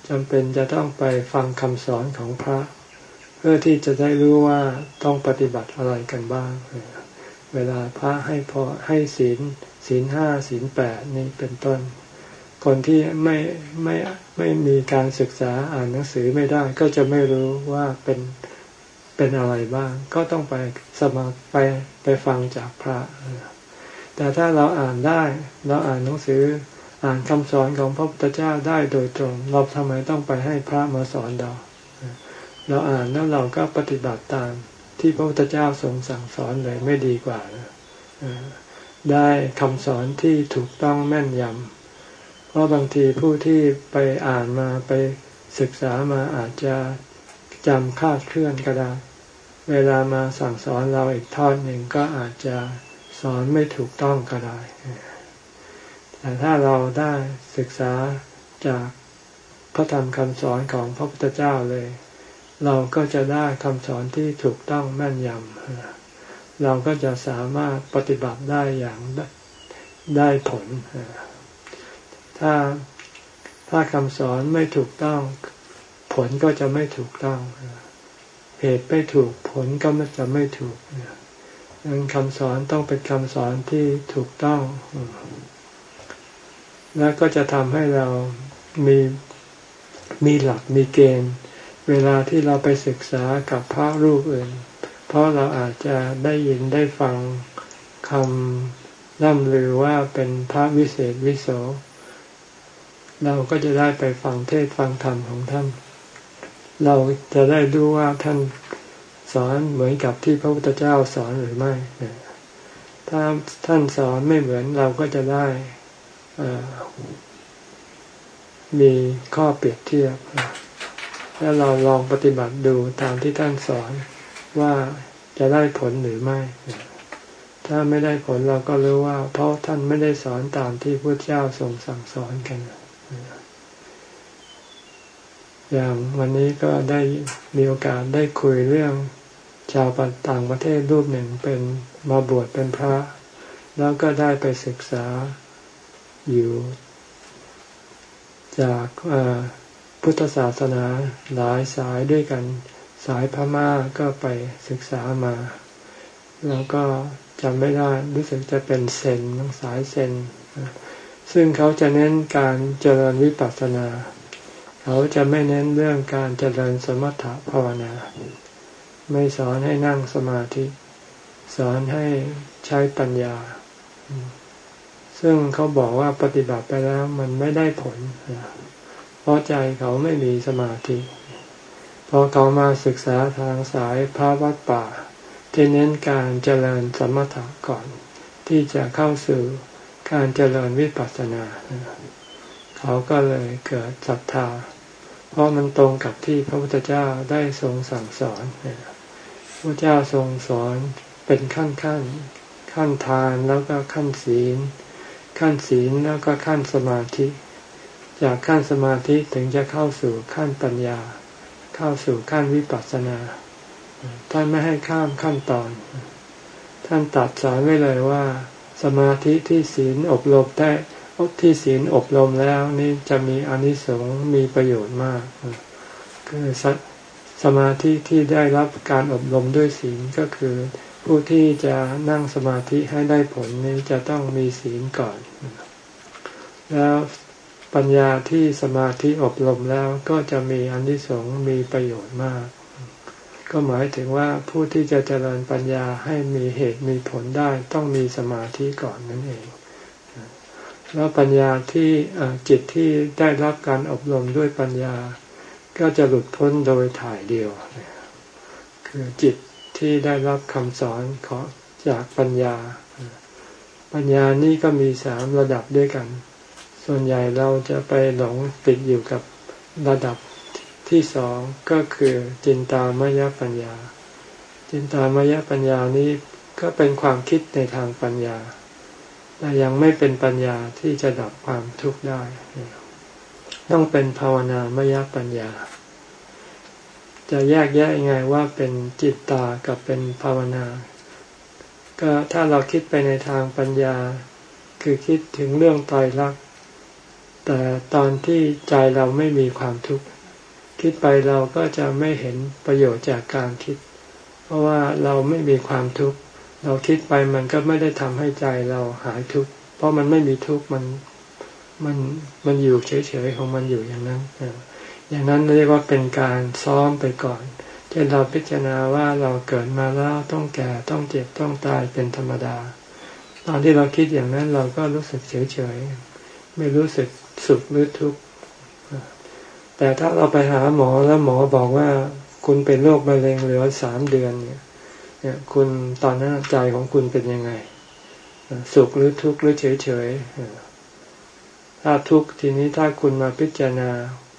S1: จำเป็นจะต้องไปฟังคำสอนของพระ เพื่อที่จะได้รู้ว่าต้องปฏิบัติอะไรกันบ้าง เวลาพระให้พอให้ศีลศีลห้าศีลแปดนี่เป็นต้น คนที่ไม่ไม่ไม่มีการศึกษาอ่านหนังสือไม่ได้ ก็จะไม่รู้ว่าเป็นเป็นอะไรบ้าง ก็ต้องไปสมัครไปไปฟังจากพระ แต่ถ้าเราอ่านได้เราอ่านหนังสืออ่านคำสอนของพระพุทธเจ้าได้โดยตรง เราทำไมต้องไปให้พระมาสอนเรา เราอ่านแล้วเราก็ปฏิบัติตามที่พระพุทธเจ้าทรงสั่งสอนเลยไม่ดีกว่าได้คำสอนที่ถูกต้องแม่นยำเพราะบางทีผู้ที่ไปอ่านมาไปศึกษามาอาจจะจำคาดเคลื่อนก็ได้ เวลามาสั่งสอนเราอีกทอดหนึ่งก็อาจจะสอนไม่ถูกต้องก็ได้ แต่ถ้าเราได้ศึกษาจากพระธรรมคำสอนของพระพุทธเจ้าเลย เราก็จะได้คำสอนที่ถูกต้องแม่นยำเราก็จะสามารถปฏิบัติได้อย่างได้ผล ถ้าถ้าคำสอนไม่ถูกต้อง ผลก็จะไม่ถูกต้องเหตุไม่ถูกผลก็จะไม่ถูกดังคำสอนต้องเป็นคำสอนที่ถูกต้อง และก็จะทำให้เรามีมีหลักมีเกณฑ์ เวลาที่เราไปศึกษากับพระรูปอื่น เพราะเราอาจจะได้ยินได้ฟังคำร่ำลือว่าเป็นพระวิเศษวิโส เราก็จะได้ไปฟังเทศฟังธรรมของท่าน เราจะได้ดูว่าท่านสอนเหมือนกับที่พระพุทธเจ้าสอนหรือไม่ถ้าท่านสอนไม่เหมือนเราก็จะได้มีข้อเปรียบเทียบ แล้วเราลองปฏิบัติดูตามที่ท่านสอนว่าจะได้ผลหรือไม่ ถ้าไม่ได้ผลเราก็รู้ว่า เพราะท่านไม่ได้สอนตามที่พระเจ้าทรงสั่งสอนกัน อย่างวันนี้ก็ได้มีโอกาสได้คุยเรื่องชาวต่างประเทศรูปหนึ่งเป็นมาบวชเป็นพระ แล้วก็ได้ไปศึกษาอยู่จาก พุทธศาสนาหลายสายด้วยกัน สายพม่าก็ไปศึกษามา แล้วก็จำไม่ได้รู้สึกจะเป็นเซนสายเซนซึ่งเขาจะเน้นการเจริญวิปัสสนา เขาจะไม่เน้นเรื่องการเจริญสมถะภาวนา ไม่สอนให้นั่งสมาธิ สอนให้ใช้ปัญญา ซึ่งเขาบอกว่าปฏิบัติไปแล้วมันไม่ได้ผล ราะใจเขาไม่มีสมาธิพอเขามาศึกษาทางสายพระวัดป่า ที่เน้นการเจริญสมถะก่อน ที่จะเข้าสู่การเจริญวิปัสสนา เขาก็เลยเกิดศรัทธา เพราะมันตรงกับที่พระพุทธเจ้าได้ทรงสั่งสอนพระเจ้าทรงสอนเป็นขั้นขั้นขั้นทานแล้วก็ขั้นศีล ขั้นศีลแล้วก็ขั้นสมาธิ จากขั้นสมาธิถึงจะเข้าสู่ขั้นปัญญา เข้าสู่ขั้นวิปัสสนา ท่านไม่ให้ข้ามขั้นตอน ท่านตัดสอนไว้เลยว่า สมาธิที่ศีลอบรมได้ที่ศีลอบรมแล้วนี่จะมีอนิสงส์มีประโยชน์มาก คือสสมาธิที่ได้รับการอบรมด้วยศีลก็คือ ผู้ที่จะนั่งสมาธิให้ได้ผลนี้จะต้องมีศีลก่อน แล้ว ปัญญาที่สมาธิอบรมแล้วก็จะมีอนิสงส์มีประโยชน์มาก ก็หมายถึงว่าผู้ที่จะเจริญปัญญาให้มีเหตุมีผลได้ต้องมีสมาธิก่อนนั่นเอง แล้วปัญญาที่จิตที่ได้รับการอบรมด้วยปัญญา ก็จะหลุดพ้นโดยถ่ายเดียว คือจิตที่ได้รับคำสอนของจากปัญญา ปัญญานี้ก็มีสามระดับด้วยกัน ส่วนใหญ่เราจะไปหลงติดอยู่กับระดับที่สองก็คือจินตามยปัญญา จินตามยปัญญานี้ก็เป็นความคิดในทางปัญญาแต่ยังไม่เป็นปัญญาที่จะดับความทุกข์ได้ ต้องเป็นภาวนามยปัญญา จะแยกแยะยังไงว่าเป็นจิตตากับเป็นภาวนา ก็ถ้าเราคิดไปในทางปัญญา คือคิดถึงเรื่องตายรัก แต่ตอนที่ใจเราไม่มีความทุกข์คิดไปเราก็จะไม่เห็นประโยชน์จากการคิด เพราะว่าเราไม่มีความทุกข์เราคิดไปมันก็ไม่ได้ทำให้ใจเราหายทุกข์เพราะมันไม่มีทุกข์มันมันมันอยู่เฉยๆของมันอยู่อย่างนั้นอย่างนั้นเรียกว่าเป็นการซ้อมไปก่อนเช่นเราพิจารณาว่าเราเกิดมาแล้วต้องแก่ต้องเจ็บต้องตายเป็นธรรมดา ตอนที่เราคิดอย่างนั้นเราก็รู้สึกเฉยๆไม่รู้สึก สุขหรือทุกข์แต่ถ้าเราไปหาหมอแล้วหมอบอกว่า คุณเป็นโรคมะเร็งเหลือสามเดือนเนี่ยเนี่ยคุณตอนนั้นใจของคุณเป็นยังไง สุขหรือทุกข์หรือเฉยเฉยถ้าทุกข์ทีนี้ถ้าคุณมาพิจารณา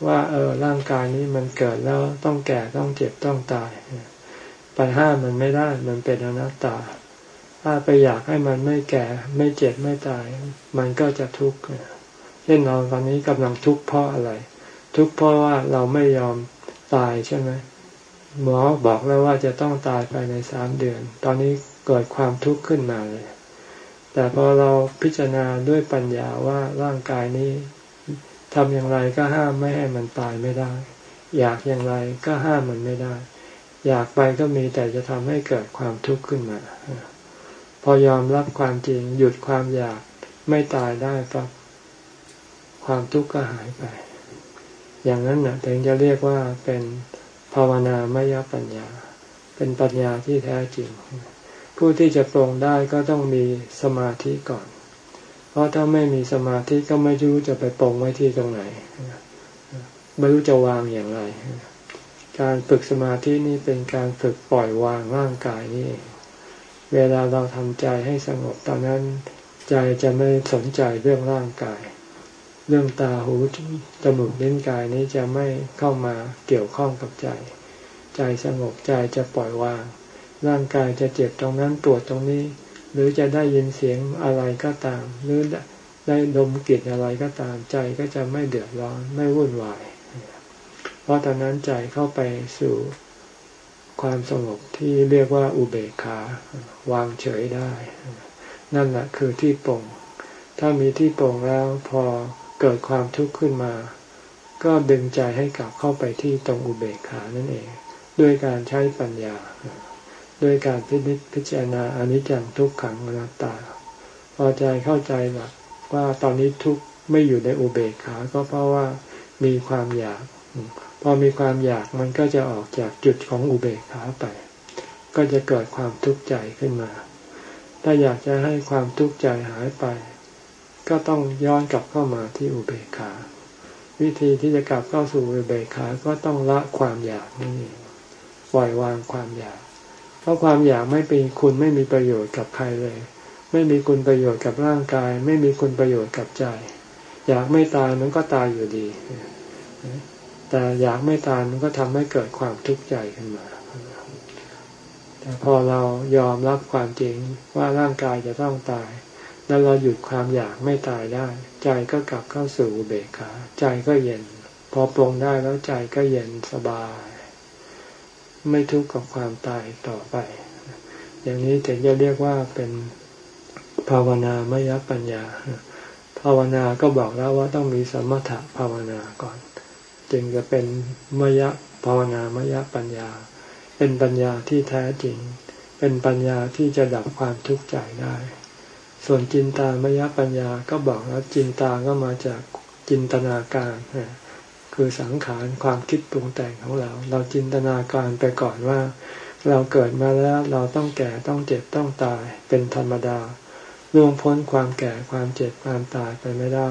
S1: ว่า เออร่างกายนี้มันเกิดแล้วต้องแก่ต้องเจ็บต้องตายไปห้ามมันไม่ได้มันเป็นอนัตตา ถ้าไปอยากให้มันไม่แก่ ไม่เจ็บไม่ตาย มันก็จะทุกข์ ช่นเราตอนนี้กำลังทุกข์เพราะอะไร ทุกข์เพราะว่าเราไม่ยอมตายใช่ไหมหมอบอกแล้วว่าจะต้องตายภายในสามเดือน ตอนนี้เกิดความทุกข์ขึ้นมาเลย แต่พอเราพิจารณาด้วยปัญญาว่าร่างกายนี้ทำอย่างไรก็ห้ามไม่ให้มันตายไม่ได้ อยากอย่างไรก็ห้ามมันไม่ได้ อยากไปก็มีแต่จะทำให้เกิดความทุกข์ขึ้นมา พอยอมรับความจริงหยุดความอยากไม่ตายได้ปั๊บ ความทุกข์ก็หายไป อย่างนั้นนะถึงจะเรียกว่าเป็นภาวนามยปัญญา เป็นปัญญาที่แท้จริง ผู้ที่จะปรงได้ก็ต้องมีสมาธิก่อน เพราะถ้าไม่มีสมาธิก็ไม่รู้จะไปปรงไว้ที่ตรงไหนไม่รู้จะวางอย่างไร การฝึกสมาธินี่เป็นการฝึกปล่อยวางร่างกายนี่ เวลาเราทำใจให้สงบตอนนั้น ใจจะไม่สนใจเรื่องร่างกาย เรื่องตาหูจมูกลิ้นกายนี้จะไม่เข้ามาเกี่ยวข้องกับใจ ใจสงบใจจะปล่อยวาง ร่างกายจะเจ็บตรงนั้นปวดตรงนี้ หรือจะได้ยินเสียงอะไรก็ตาม หรือได้ดมกลิ่นอะไรก็ตามใจก็จะไม่เดือดร้อนไม่วุ่นวาย เพราะตอนนั้นใจเข้าไปสู่ความสงบที่เรียกว่าอุเบกขาวางเฉยได้ นั่นแหละคือที่ปร่งถ้ามีที่ปร่งแล้วพอ เกิดความทุกข์ขึ้นมา ก็ดึงใจให้กลับเข้าไปที่ตรงอุเบกขานั่นเอง ด้วยการใช้ปัญญา ด้วยการพิจิตพิจารณาอนิจจังทุกขังอนัตตา พอใจเข้าใจหลักว่าตอนนี้ทุกข์ไม่อยู่ในอุเบกขา ก็เพราะว่ามีความอยาก พอมีความอยากมันก็จะออกจากจุดของอุเบกขาไป ก็จะเกิดความทุกข์ใจขึ้นมา ถ้าอยากจะให้ความทุกข์ใจหายไป ก็ต้องย้อนกลับเข้ามาที่อุเบกขา วิธีที่จะกลับเข้าสู่อุเบกขาก็ต้องละความอยากนี่ปล่อยวางความอยาก เพราะความอยากไม่เป็นคุณไม่มีประโยชน์กับใครเลย ไม่มีคุณประโยชน์กับร่างกาย ไม่มีคุณประโยชน์กับใจ อยากไม่ตายมันก็ตายอยู่ดี แต่อยากไม่ตายมันก็ทำให้เกิดความทุกข์ใจขึ้นมาแต่พอเรายอมรับความจริงว่าร่างกายจะต้องตาย แล้วเราหยุดความอยากไม่ตายได้ ใจก็กลับเข้าสู่เบกขา ใจก็เย็น พอปรงได้แล้วใจก็เย็นสบาย ไม่ทุกข์กับความตายต่อไป อย่างนี้ถึงจะเรียกว่าเป็นภาวนามยปัญญา ภาวนาก็บอกแล้วว่าต้องมีสมถะภาวนาก่อน จึงจะเป็นมยภาวนามยปัญญา เป็นปัญญาที่แท้จริง เป็นปัญญาที่จะดับความทุกข์ใจได้ ส่วนจินตามยปัญญาก็บอกแล้วจินตาก็มาจากจินตนาการคือสังขารความคิดปรุงแต่งของเรา เราจินตนาการไปก่อนว่า เราเกิดมาแล้วเราต้องแก่ต้องเจ็บต้องตายเป็นธรรมดาล่วงพ้นความแก่ความเจ็บความตายไปไม่ได้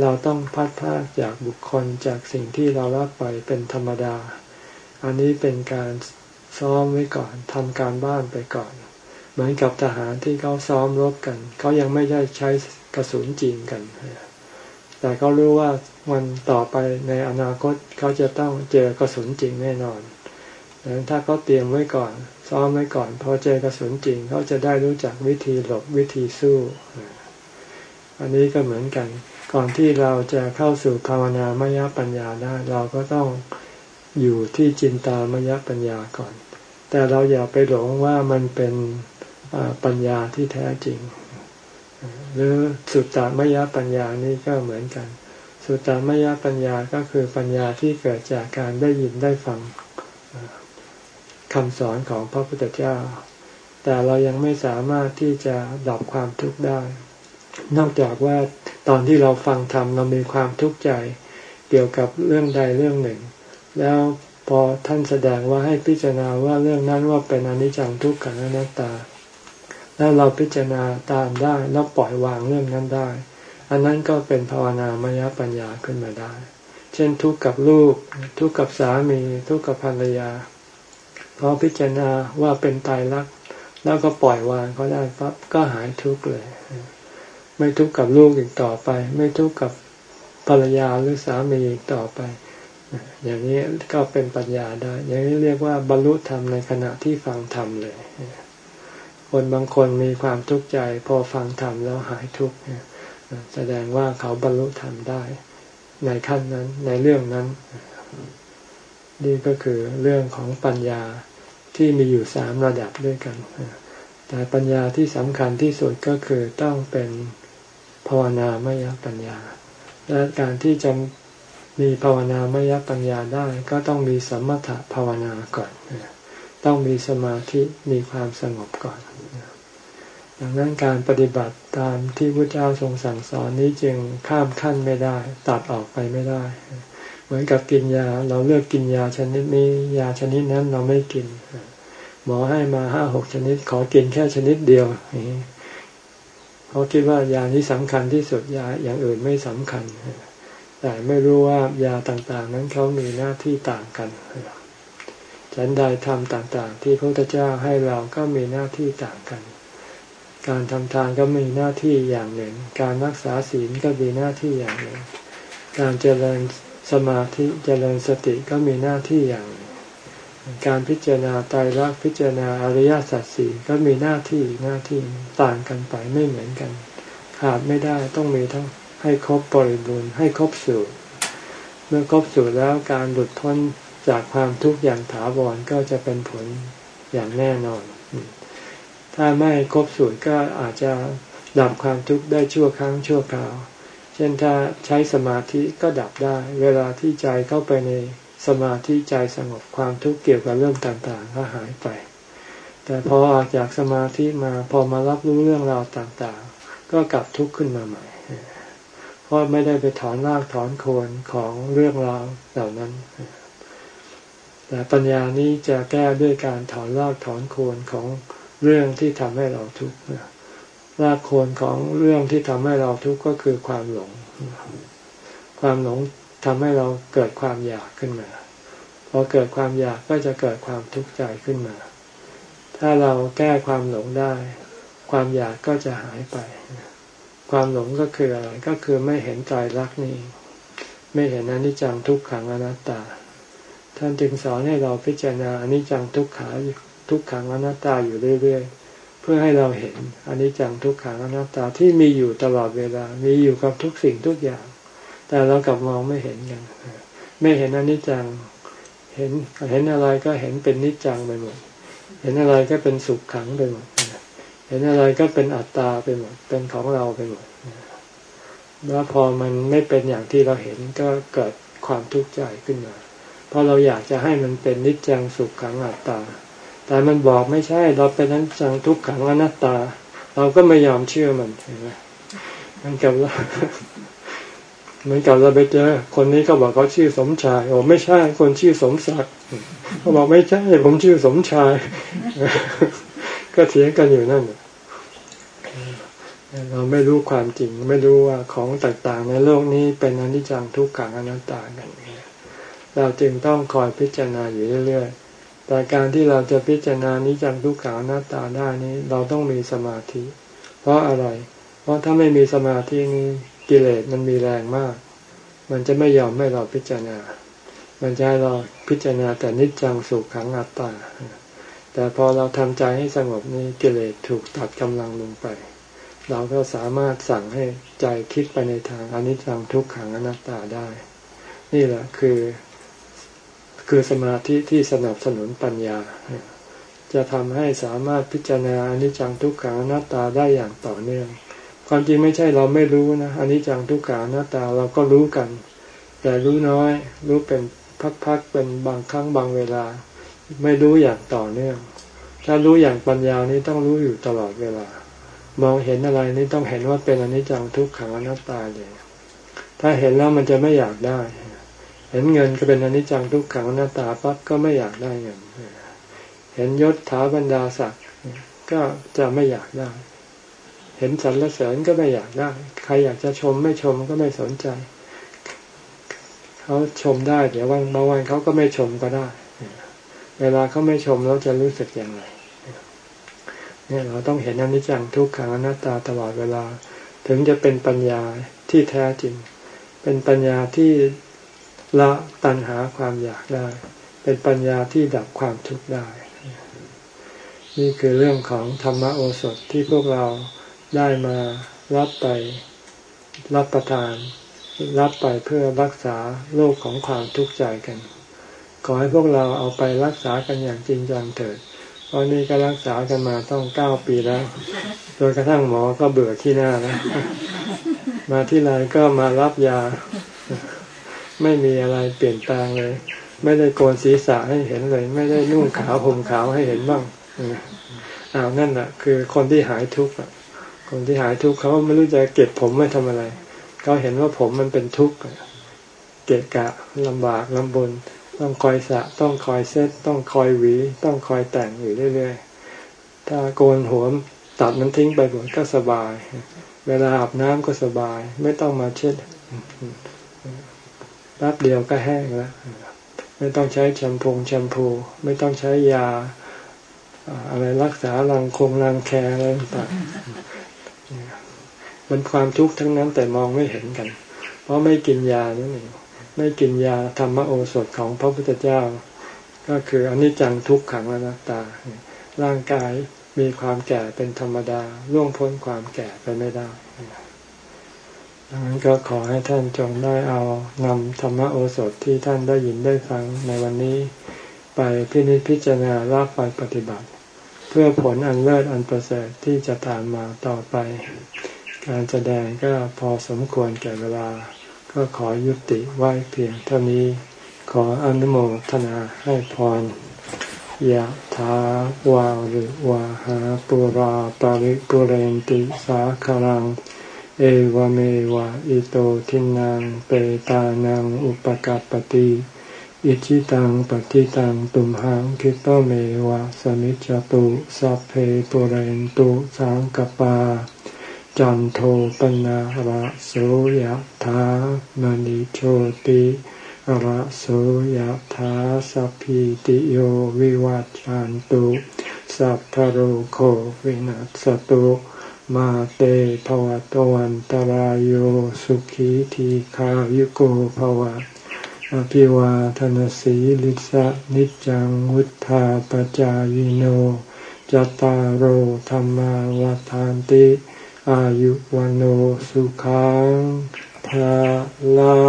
S1: เราต้องพัดพากจากบุคคลจากสิ่งที่เรารักไปเป็นธรรมดา อันนี้เป็นการซ้อมไว้ก่อนทำการบ้านไปก่อน เหมือนกับทหารที่เขาซ้อมรบกัน เขายังไม่ได้ใช้กระสุนจริงกัน แต่เขารู้ว่าวันต่อไปในอนาคตเขาจะต้องเจอกระสุนจริงแน่นอนดังนั้นถ้าเขาเตรียมไว้ก่อน ซ้อมไว้ก่อนพอเจอกระสุนจริงเขาจะได้รู้จักวิธีหลบวิธีสู้ อันนี้ก็เหมือนกัน ก่อนที่เราจะเข้าสู่ภาวนามยปัญญาได้เราก็ต้องอยู่ที่จินตามยปัญญาก่อน แต่เราอย่าไปหลงว่ามันเป็น ปัญญาที่แท้จริง หรือสุตตามยปัญญานี่ก็เหมือนกัน สุตตามยปัญญาก็คือปัญญาที่เกิดจากการได้ยินได้ฟังคำสอนของพระพุทธเจ้า แต่เรายังไม่สามารถที่จะดับความทุกข์ได้ นอกจากว่าตอนที่เราฟังธรรมเรามีความทุกข์ใจเกี่ยวกับเรื่องใดเรื่องหนึ่ง แล้วพอท่านแสดงว่าให้พิจารณาว่าเรื่องนั้นว่าเป็นอนิจจังทุกขังอนัตตา แล้วเราพิจารณาตามได้แล้วปล่อยวางเรื่องนั้นได้ อันนั้นก็เป็นภาวนามยปัญญาขึ้นมาได้ เช่นทุกข์กับลูก ทุกข์กับสามี ทุกข์กับภรรยาพอพิจารณาว่าเป็นตายรัก แล้วก็ปล่อยวางเขาได้ปั๊บก็หายทุกข์เลย ไม่ทุกข์กับลูกอีกต่อไป ไม่ทุกข์กับภรรยาหรือสามีอีกต่อไป อย่างนี้ก็เป็นปัญญาได้ อย่างนี้เรียกว่าบรรลุธรรมในขณะที่ฟังธรรมเลย คนบางคนมีความทุกข์ใจ พอฟังธรรมแล้วหายทุกข์แสดงว่าเขาบรรลุธรรมได้ ในขั้นนั้นในเรื่องนั้น นี่ก็คือเรื่องของปัญญาที่มีอยู่สามระดับด้วยกัน แต่ปัญญาที่สำคัญที่สุดก็คือต้องเป็นภาวนามยปัญญา และการที่จะมีภาวนามยปัญญาได้ก็ต้องมีสมถะภาวนาก่อน ต้องมีสมาธิมีความสงบก่อน ดังนั้นการปฏิบัติตามที่พระเจ้าทรงสั่งสอนนี้จึงข้ามขั้นไม่ได้ ตัดออกไปไม่ได้ เหมือนกับกินยาเราเลือกกินยาชนิดนี้ ยาชนิดนั้นเราไม่กิน หมอให้มาห้าหกชนิด ขอกินแค่ชนิดเดียวเขาคิดว่ายานี้สำคัญที่สุดยาอย่างอื่นไม่สำคัญ แต่ไม่รู้ว่ายาต่างๆ นั้นเขามีหน้าที่ต่างกันฉันใดทำต่างๆ ที่พระพุทธเจ้าให้เราก็มีหน้าที่ต่างกัน การทำทานก็มีหน้าที่อย่างหนึ่ง การรักษาศีลก็มีหน้าที่อย่างหนึ่ง การเจริญสมาธิเจริญสติก็มีหน้าที่อย่างหนึ่ง การพิจารณาตายรักพิจารณาอริยสัจสี่ก็มีหน้าที่หน้าที่ต่างกันไปไม่เหมือนกัน ขาดไม่ได้ต้องมีทั้งให้ครบบริบูรณ์ให้ครบสูตรเมื่อครบสูตรแล้วการหลุดพ้นจากความทุกข์อย่างถาวรก็จะเป็นผลอย่างแน่นอน ถ้าไม่ครบสูตรก็อาจจะดับความทุกข์ได้ชั่วครั้งชั่วคราว เช่นถ้าใช้สมาธิก็ดับได้ เวลาที่ใจเข้าไปในสมาธิใจสงบความทุกข์เกี่ยวกับเรื่องต่างๆ ก็หายไป แต่พอออกจากสมาธิมาพอมารับรู้เรื่องราวต่างๆ ก็กลับทุกข์ขึ้นมาใหม่ เพราะไม่ได้ไปถอนรากถอนโคนของเรื่องราวเหล่านั้น แต่ปัญญานี้จะแก้ด้วยการถอนรากถอนโคนของ เรื่องที่ทำให้เราทุกข์รากโคนของเรื่องที่ทำให้เราทุกข์ก็คือความหลง ความหลงทำให้เราเกิดความอยากขึ้นมา พอเกิดความอยากก็จะเกิดความทุกข์ใจขึ้นมา ถ้าเราแก้ความหลงได้ ความอยากก็จะหายไป ความหลงก็คืออะไร ก็คือไม่เห็นใจรักนี่ ไม่เห็นอนิจจังทุกขังอนัตตา ท่านจึงสอนให้เราพิจารณาอนิจจังทุกขัง ทุกขังอนัตตาอยู่เรื่อยๆ เพื่อให้เราเห็นอนิจจังทุกขังอนัตตาที่มีอยู่ตลอดเวลา มีอยู่กับทุกสิ่งทุกอย่าง แต่เรากลับมองไม่เห็นกันไม่เห็นอนิจจังเห็นเห็นอะไรก็เห็นเป็นนิจจังไปหมด เห็นอะไรก็เป็นสุขขังไปหมด เห็นอะไรก็เป็นอัตตาไปหมด เป็นของเราไปหมด แล้วพอมันไม่เป็นอย่างที่เราเห็นก็เกิดความทุกข์ใจขึ้นมา เพราะเราอยากจะให้มันเป็นนิจจังสุขขังอัตตา แต่มันบอกไม่ใช่ เราเป็นนิจจังทุกขังอนัตตา เราก็ไม่ยอมเชื่อมันเห็นไหมมันกับเหมือนกับเราไปเจอคนนี้ก็บอกเขาชื่อสมชายโอ้ไม่ใช่คนชื่อสมศักดิ์เขาบอกไม่ใช่ ผมชื่อสมชาย ก็เถียงกันอยู่นั่นเราไม่รู้ความจริง ไม่รู้ว่าของต่างๆ ในโลกนี้เป็นอนิจจังทุกขังอนัตตากันเราจึงต้องคอยพิจารณาอยู่เรื่อยๆ แต่การที่เราจะพิจารณานิจจังทุกขังอนัตตาได้นี้ เราต้องมีสมาธิ เพราะอะไร เพราะถ้าไม่มีสมาธินี้กิเลสมันมีแรงมาก มันจะไม่ยอมให้เราพิจารณา มันจะให้เราพิจารณาแต่นิจจังสุขขังอัตตา แต่พอเราทำใจให้สงบนี้กิเลสถูกตัดกำลังลงไป เราก็สามารถสั่งให้ใจคิดไปในทางอนิจจังทุกขังอนัตตาได้ นี่แหละคือ คือสมาธิที่สนับสนุนปัญญา จะทำให้สามารถพิจารณาอนิจจังทุกขังอนัตตาได้อย่างต่อเนื่อง ความจริงไม่ใช่เราไม่รู้นะอนนี้จังทุกขาหน้าตาเราก็รู้กัน แต่รู้น้อย รู้เป็นพักๆเป็นบางครั้งบางเวลา ไม่รู้อย่างต่อเนื่อง ถ้ารู้อย่างปัญญานี้ต้องรู้อยู่ตลอดเวลา มองเห็นอะไรนี่ต้องเห็นว่าเป็นอนิจจังทุกขังอนัตตาเลยถ้าเห็นแล้วมันจะไม่อยากได้ เห็นเงินก็เป็นอนิจจังทุกขังอนัตตาปั๊บก็ไม่อยากได้เงิน เห็นยศถาบรรดาศักดิ์ก็จะไม่อยากได้ เห็นสรรเสริญก็ไม่อยากได้ ใครอยากจะชมไม่ชมก็ไม่สนใจ เขาชมได้ เดี๋ยววันบางวันเขาก็ไม่ชมก็ได้ เวลาเขาไม่ชมเราจะรู้สึกอย่างไรเนี่ยเราต้องเห็นอนิจจังทุกขังอนัตตาตลอดเวลา ถึงจะเป็นปัญญาที่แท้จริง เป็นปัญญาที่ ละตัณหาความอยากได้ เป็นปัญญาที่ดับความทุกข์ได้ นี่คือเรื่องของธรรมโอสถที่พวกเราได้มารับไปรับประทาน รับไปเพื่อรักษาโรคของความทุกข์ใจกัน ขอให้พวกเราเอาไปรักษากันอย่างจริงจังเถิดเพราะนี่ก็รักษากันมาต้องเก้าปีแล้วจนกระทั่งหมอก็เบื่อที่หน้าแล้วมาที่ไรก็มารับยา ไม่มีอะไรเปลี่ยนแปลงเลย ไม่ได้โกนศีรษะให้เห็นเลย ไม่ได้นุ่งขาวห่มขาวให้เห็นบ้างอ้าวนั่นแหละคือคนที่หายทุกข์คนที่หายทุกข์เขาไม่รู้จะเก็บผมไม่ทำอะไรเขาเห็นว่าผมมันเป็นทุกข์เกะกะลำบากลำบน ต้องคอยสะ ต้องคอยเซ็ตต้องคอยหวี ต้องคอยแต่งอยู่เรื่อยๆถ้าโกนหัวตัดมันทิ้งไปหมดก็สบาย เวลาอาบน้ำก็สบาย ไม่ต้องมาเช็ด แป๊บเดียวก็แห้งแล้ว ไม่ต้องใช้แชมพูแชมพู ไม่ต้องใช้ยาอะไรรักษารังคงรังแคอะไรต่างมันความทุกข์ทั้งนั้นแต่มองไม่เห็นกัน เพราะไม่กินยานั่นเองไม่กินยาธรรมโอสถของพระพุทธเจ้า ก็คืออนิจจังทุกขังอนัตตา ร่างกายมีความแก่เป็นธรรมดาล่วงพ้นความแก่ไปไม่ได้ ดังนั้นก็ขอให้ท่านจงได้เอานำธรรมโอสถที่ท่านได้ยินได้ฟังในวันนี้ ไปพินิจพิจารณารับไปปฏิบัติ เพื่อผลอันเลิศอันประเสริฐที่จะตามมาต่อไป การแสดงก็พอสมควรแก่เวลา ก็ขอยุติไว้เพียงเท่านี้ ขออนุโมทนาให้พรยะถาวาริวาหาปุราปาริปุเรนติสาคลัง เอวเมวะอิโตทินังเปตานังอุปกัปติอิชิตังปฏิตังตุมหังคิปเมวะสมิจจตุสัพเพปุเรนตุสังกปา จันโทปนะระโสยธามณิโชติระโสยธาสัพพิติโยวิวัจจันตุสัพพโรโควินัสตุ มาเตภวตวันตารโยสุขีทีขายุโกภวะอภิวาทนสีลิสะนิจังวุธาปจายโนจตารโหธรรมาวาทานติ อายุวันโอสุขังภาลั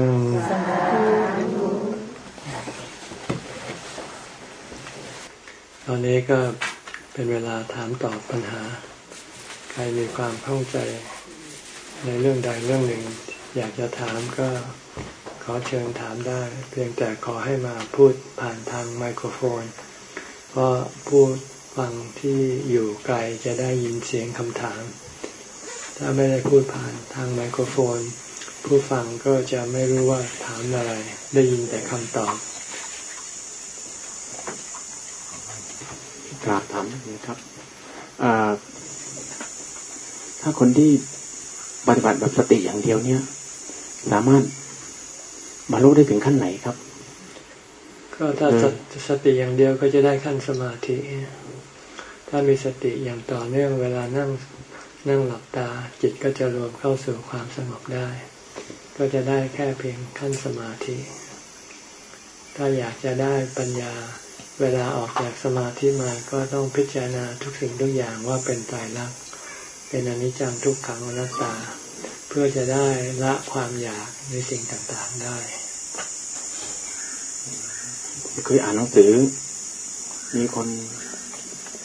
S1: งตอนนี้ก็เป็นเวลาถามตอบปัญหา ใครมีความเข้าใจในเรื่องใดเรื่องหนึ่ง อยากจะถามก็ขอเชิญถามได้ เพียงแต่ขอให้มาพูดผ่านทางไมโครโฟน เพราะผู้ฟังที่อยู่ไกลจะได้ยินเสียงคำถาม ถ้าไม่ได้พูดผ่านทางไมโครโฟน ผู้ฟังก็จะไม่รู้ว่าถามอะไร ได้ยินแต่คำตอบ
S2: กราบถามนะครับ ถ้าคนที่ปฏิบัติแบบสติอย่างเดียวเนี่ย สามารถบรรลุได้ถึงขั้นไหนครับ
S1: ก็ถ้าสติอย่างเดียวก็จะได้ขั้นสมาธิ ถ้ามีสติอย่างต่อเนื่องเวลานั่งนั่งหลับตา จิตก็จะรวมเข้าสู่ความสงบได้ ก็จะได้แค่เพียงขั้นสมาธิ ถ้าอยากจะได้ปัญญาเวลาออกจากสมาธิมาก็ต้องพิจารณาทุกสิ่งทุกอย่างว่าเป็นตายรัก เป็นอนิจจังทุกขังอนัตตาพื่อจะได้ละความอยากในสิ่งต่างๆได้
S2: เคยอ่านหนังสือ มีคน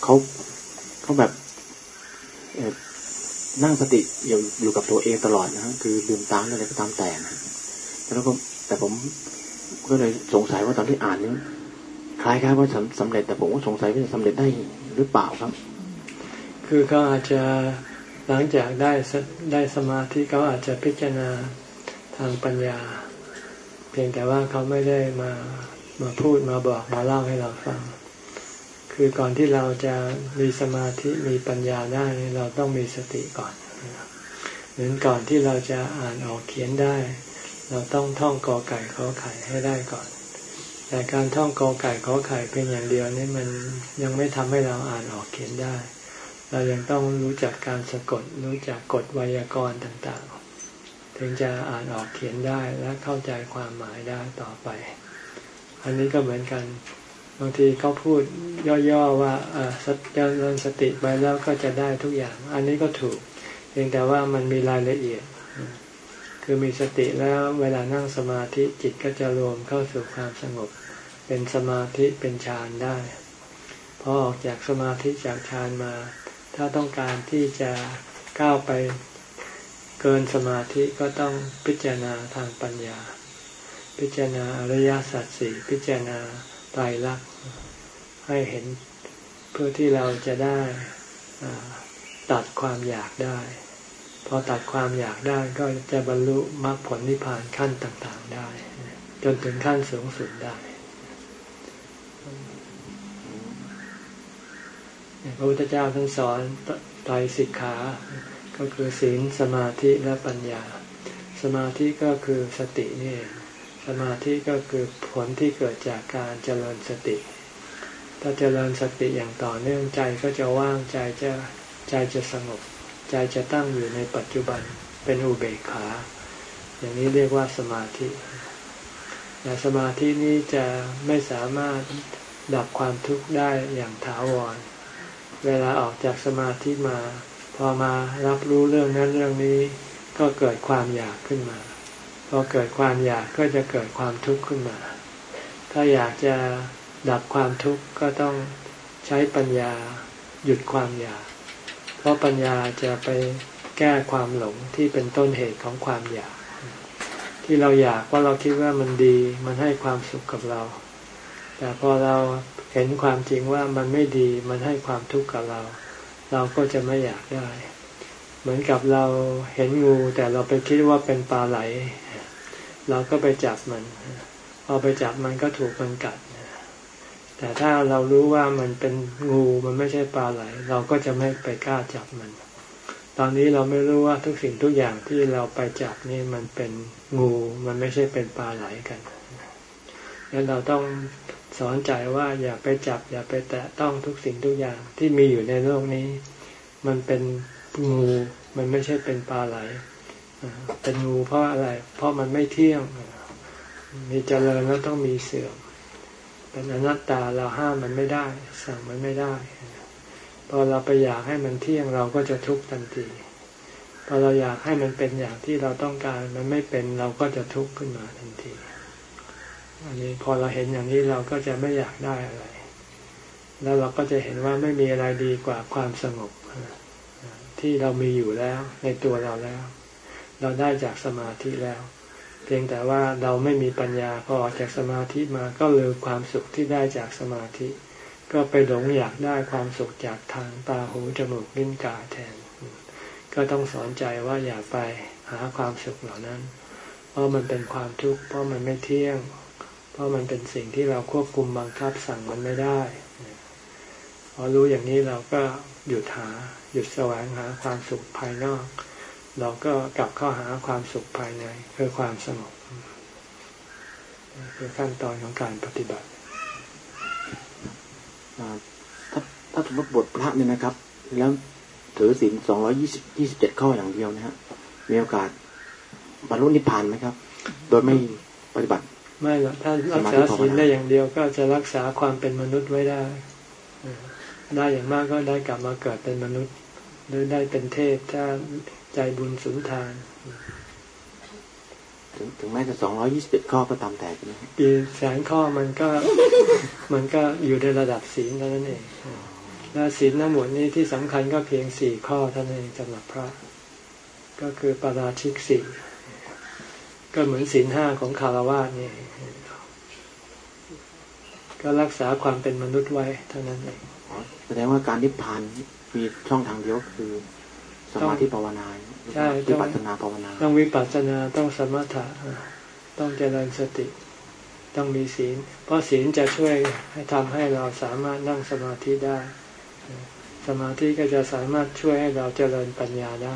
S2: เขาเขาแบบนั่งสติอยู่อยู่กับตัวเองตลอดนะคือลืมตาอะไรก็ตามแต่นะแล้วก็แต่ผมก็เลยสงสัยว่าตอนที่อ่านนี้คล้ายๆว่าสำเร็จแต่ผมก็สงสัยว่าจะสำเร็จได้หรือเปล่าครับ
S1: คือเขาอาจจะ หลังจากได้ได้สมาธิเขาอาจจะพิจารณาทางปัญญา เพียงแต่ว่าเขาไม่ได้มามาพูดมาบอกมาเล่าให้เราฟัง คือก่อนที่เราจะมีสมาธิมีปัญญาได้เราต้องมีสติก่อนเหมือนก่อนที่เราจะอ่านออกเขียนได้ เราต้องท่องกอไก่ขอไข่ให้ได้ก่อน แต่การท่องกอไก่ขอไข่เพียงอย่างเดียวนี่มันยังไม่ทำให้เราอ่านออกเขียนได้ เรายังต้องรู้จักการสะกด รู้จักกฎไวยากรณ์ต่างๆ ถึงจะอ่านออกเขียนได้และเข้าใจความหมายได้ต่อไป อันนี้ก็เหมือนกัน บางทีเขาพูดย่อๆว่าสัจเจริญสติไปแล้วก็จะได้ทุกอย่าง อันนี้ก็ถูก เพียงแต่ว่ามันมีรายละเอียด คือมีสติแล้วเวลานั่งสมาธิจิตก็จะรวมเข้าสู่ความสงบ เป็นสมาธิเป็นฌานได้พอออกจากสมาธิจากฌานมา ถ้าต้องการที่จะก้าวไปเกินสมาธิก็ต้องพิจารณาทางปัญญา พิจารณาอริยสัจสี่พิจารณาไตรลักษณ์ให้เห็นเพื่อที่เราจะได้ตัดความอยากได้ พอตัดความอยากได้ก็จะบรรลุมรรคผลนิพพานขั้นต่างๆได้ จนถึงขั้นสูงสุดได้ พระพุทธเจ้าท่านสอนไตรสิกขา ก็คือศีลสมาธิและปัญญา สมาธิก็คือสตินี่สมาธิก็คือผลที่เกิดจากการเจริญสติ ถ้าเจริญสติอย่างต่อเนื่องใจก็จะว่างใจจะใจจะสงบ ใจจะตั้งอยู่ในปัจจุบันเป็นอุเบกขา อย่างนี้เรียกว่าสมาธิแต่สมาธินี้จะไม่สามารถดับความทุกข์ได้อย่างถาวร เวลาออกจากสมาธิมา พอมารับรู้เรื่องนั้นเรื่องนี้ ก็เกิดความอยากขึ้นมา พอเกิดความอยากก็จะเกิดความทุกข์ขึ้นมา ถ้าอยากจะดับความทุกข์ก็ต้องใช้ปัญญาหยุดความอยาก เพราะปัญญาจะไปแก้ความหลงที่เป็นต้นเหตุของความอยาก ที่เราอยากว่าเราคิดว่ามันดี มันให้ความสุขกับเรา แต่พอเรา เห็นความจริงว่ามันไม่ดีมันให้ความทุกข์กับเรา เราก็จะไม่อยากได้ เหมือนกับเราเห็นงู แต่เราไปคิดว่าเป็นปลาไหล เราก็ไปจับมันพอไปจับมันก็ถูกมันกัดแต่ถ้าเรารู้ว่ามันเป็นงูมันไม่ใช่ปลาไหล เราก็จะไม่ไปกล้าจับมัน ตอนนี้เราไม่รู้ว่าทุกสิ่งทุกอย่างที่เราไปจับนี่มันเป็นงู มันไม่ใช่เป็นปลาไหลกันดังนั้นเราต้อง สอนใจว่าอย่าไปจับ อย่าไปแตะต้องทุกสิ่งทุกอย่างที่มีอยู่ในโลกนี้ มันเป็นงูมันไม่ใช่เป็นปลาไหลเป็นงูเพราะอะไร เพราะมันไม่เที่ยง มีเจริญแล้วต้องมีเสื่อมเป็นอนัตตาเราห้ามมันไม่ได้ สั่งมันไม่ได้ พอเราไปอยากให้มันเที่ยงเราก็จะทุกข์ทันทีพอเราอยากให้มันเป็นอย่างที่เราต้องการ มันไม่เป็นเราก็จะทุกข์ขึ้นมาทันที อันนี้พอเราเห็นอย่างนี้เราก็จะไม่อยากได้อะไร แล้วเราก็จะเห็นว่าไม่มีอะไรดีกว่าความสงบที่เรามีอยู่แล้วในตัวเราแล้ว เราได้จากสมาธิแล้ว เพียงแต่ว่าเราไม่มีปัญญาพอออกจากสมาธิมาก็ลืมความสุขที่ได้จากสมาธิ ก็ไปหลงอยากได้ความสุขจากทางตาหูจมูกลิ้นกายแทน ก็ต้องสอนใจว่าอย่าไปหาความสุขเหล่านั้น เพราะมันเป็นความทุกข์เพราะมันไม่เที่ยง ราะมันเป็นสิ่งที่เราควบคุมบังคับสั่งมันไม่ได้พอรู้อย่างนี้เราก็หยุดหาหยุดแสวงหาความสุขภายนอก เราก็กลับเข้าหาความสุขภายในคือความสงบคือขั้นตอนของการปฏิบัติ
S2: ถ้าถ้าสมมติบทพระเนี่ยนะครับ แล้วถือศีลสองร้อยี่สิบยี่สิบเจ็ดข้ออย่างเดียวนะฮะมีโอกาสบรรลุนิพพานไหมครับ โดยไม่ปฏิบัติ
S1: ไม่หรอกถ้ารักษาศีลได้อย่างเดียวก็จะรักษาความเป็นมนุษย์ไว้ได้ได้อย่างมากก็ได้กลับมาเกิดเป็นมนุษย์ หรือได้เป็นเทพถ้าใจบุญสุนทาน
S2: ถึงถึงแม้จะสองร้อยี่สิบเอ็ดข้อก็ตามแต่ใช่ไหม
S1: กี่แสนข้อมันก็ มันก็อยู่ในระดับศีลเท่านั้นเองและศีลทั้งหมดนี้ที่สำคัญก็เพียงสี่ข้อเท่านั้นเองสำหรับพระ ก็คือปาราชิกสี่ก็เหมือนศีลห้าของคารวะนี่ ก็รักษาความเป็นมนุษย์ไว้เท่านั้นเอง
S2: แสดงว่าการนิพพานมีช่องทางเดียวคือสมาธิภาวนาใช่วิปัสสนาภาวนา
S1: ต้องวิปัสสนาต้องสมถะต้องเจริญสติ ต้องมีศีล เพราะศีลจะช่วยให้ทำให้เราสามารถนั่งสมาธิได้ สมาธิก็จะสามารถช่วยให้เราเจริญปัญญาได้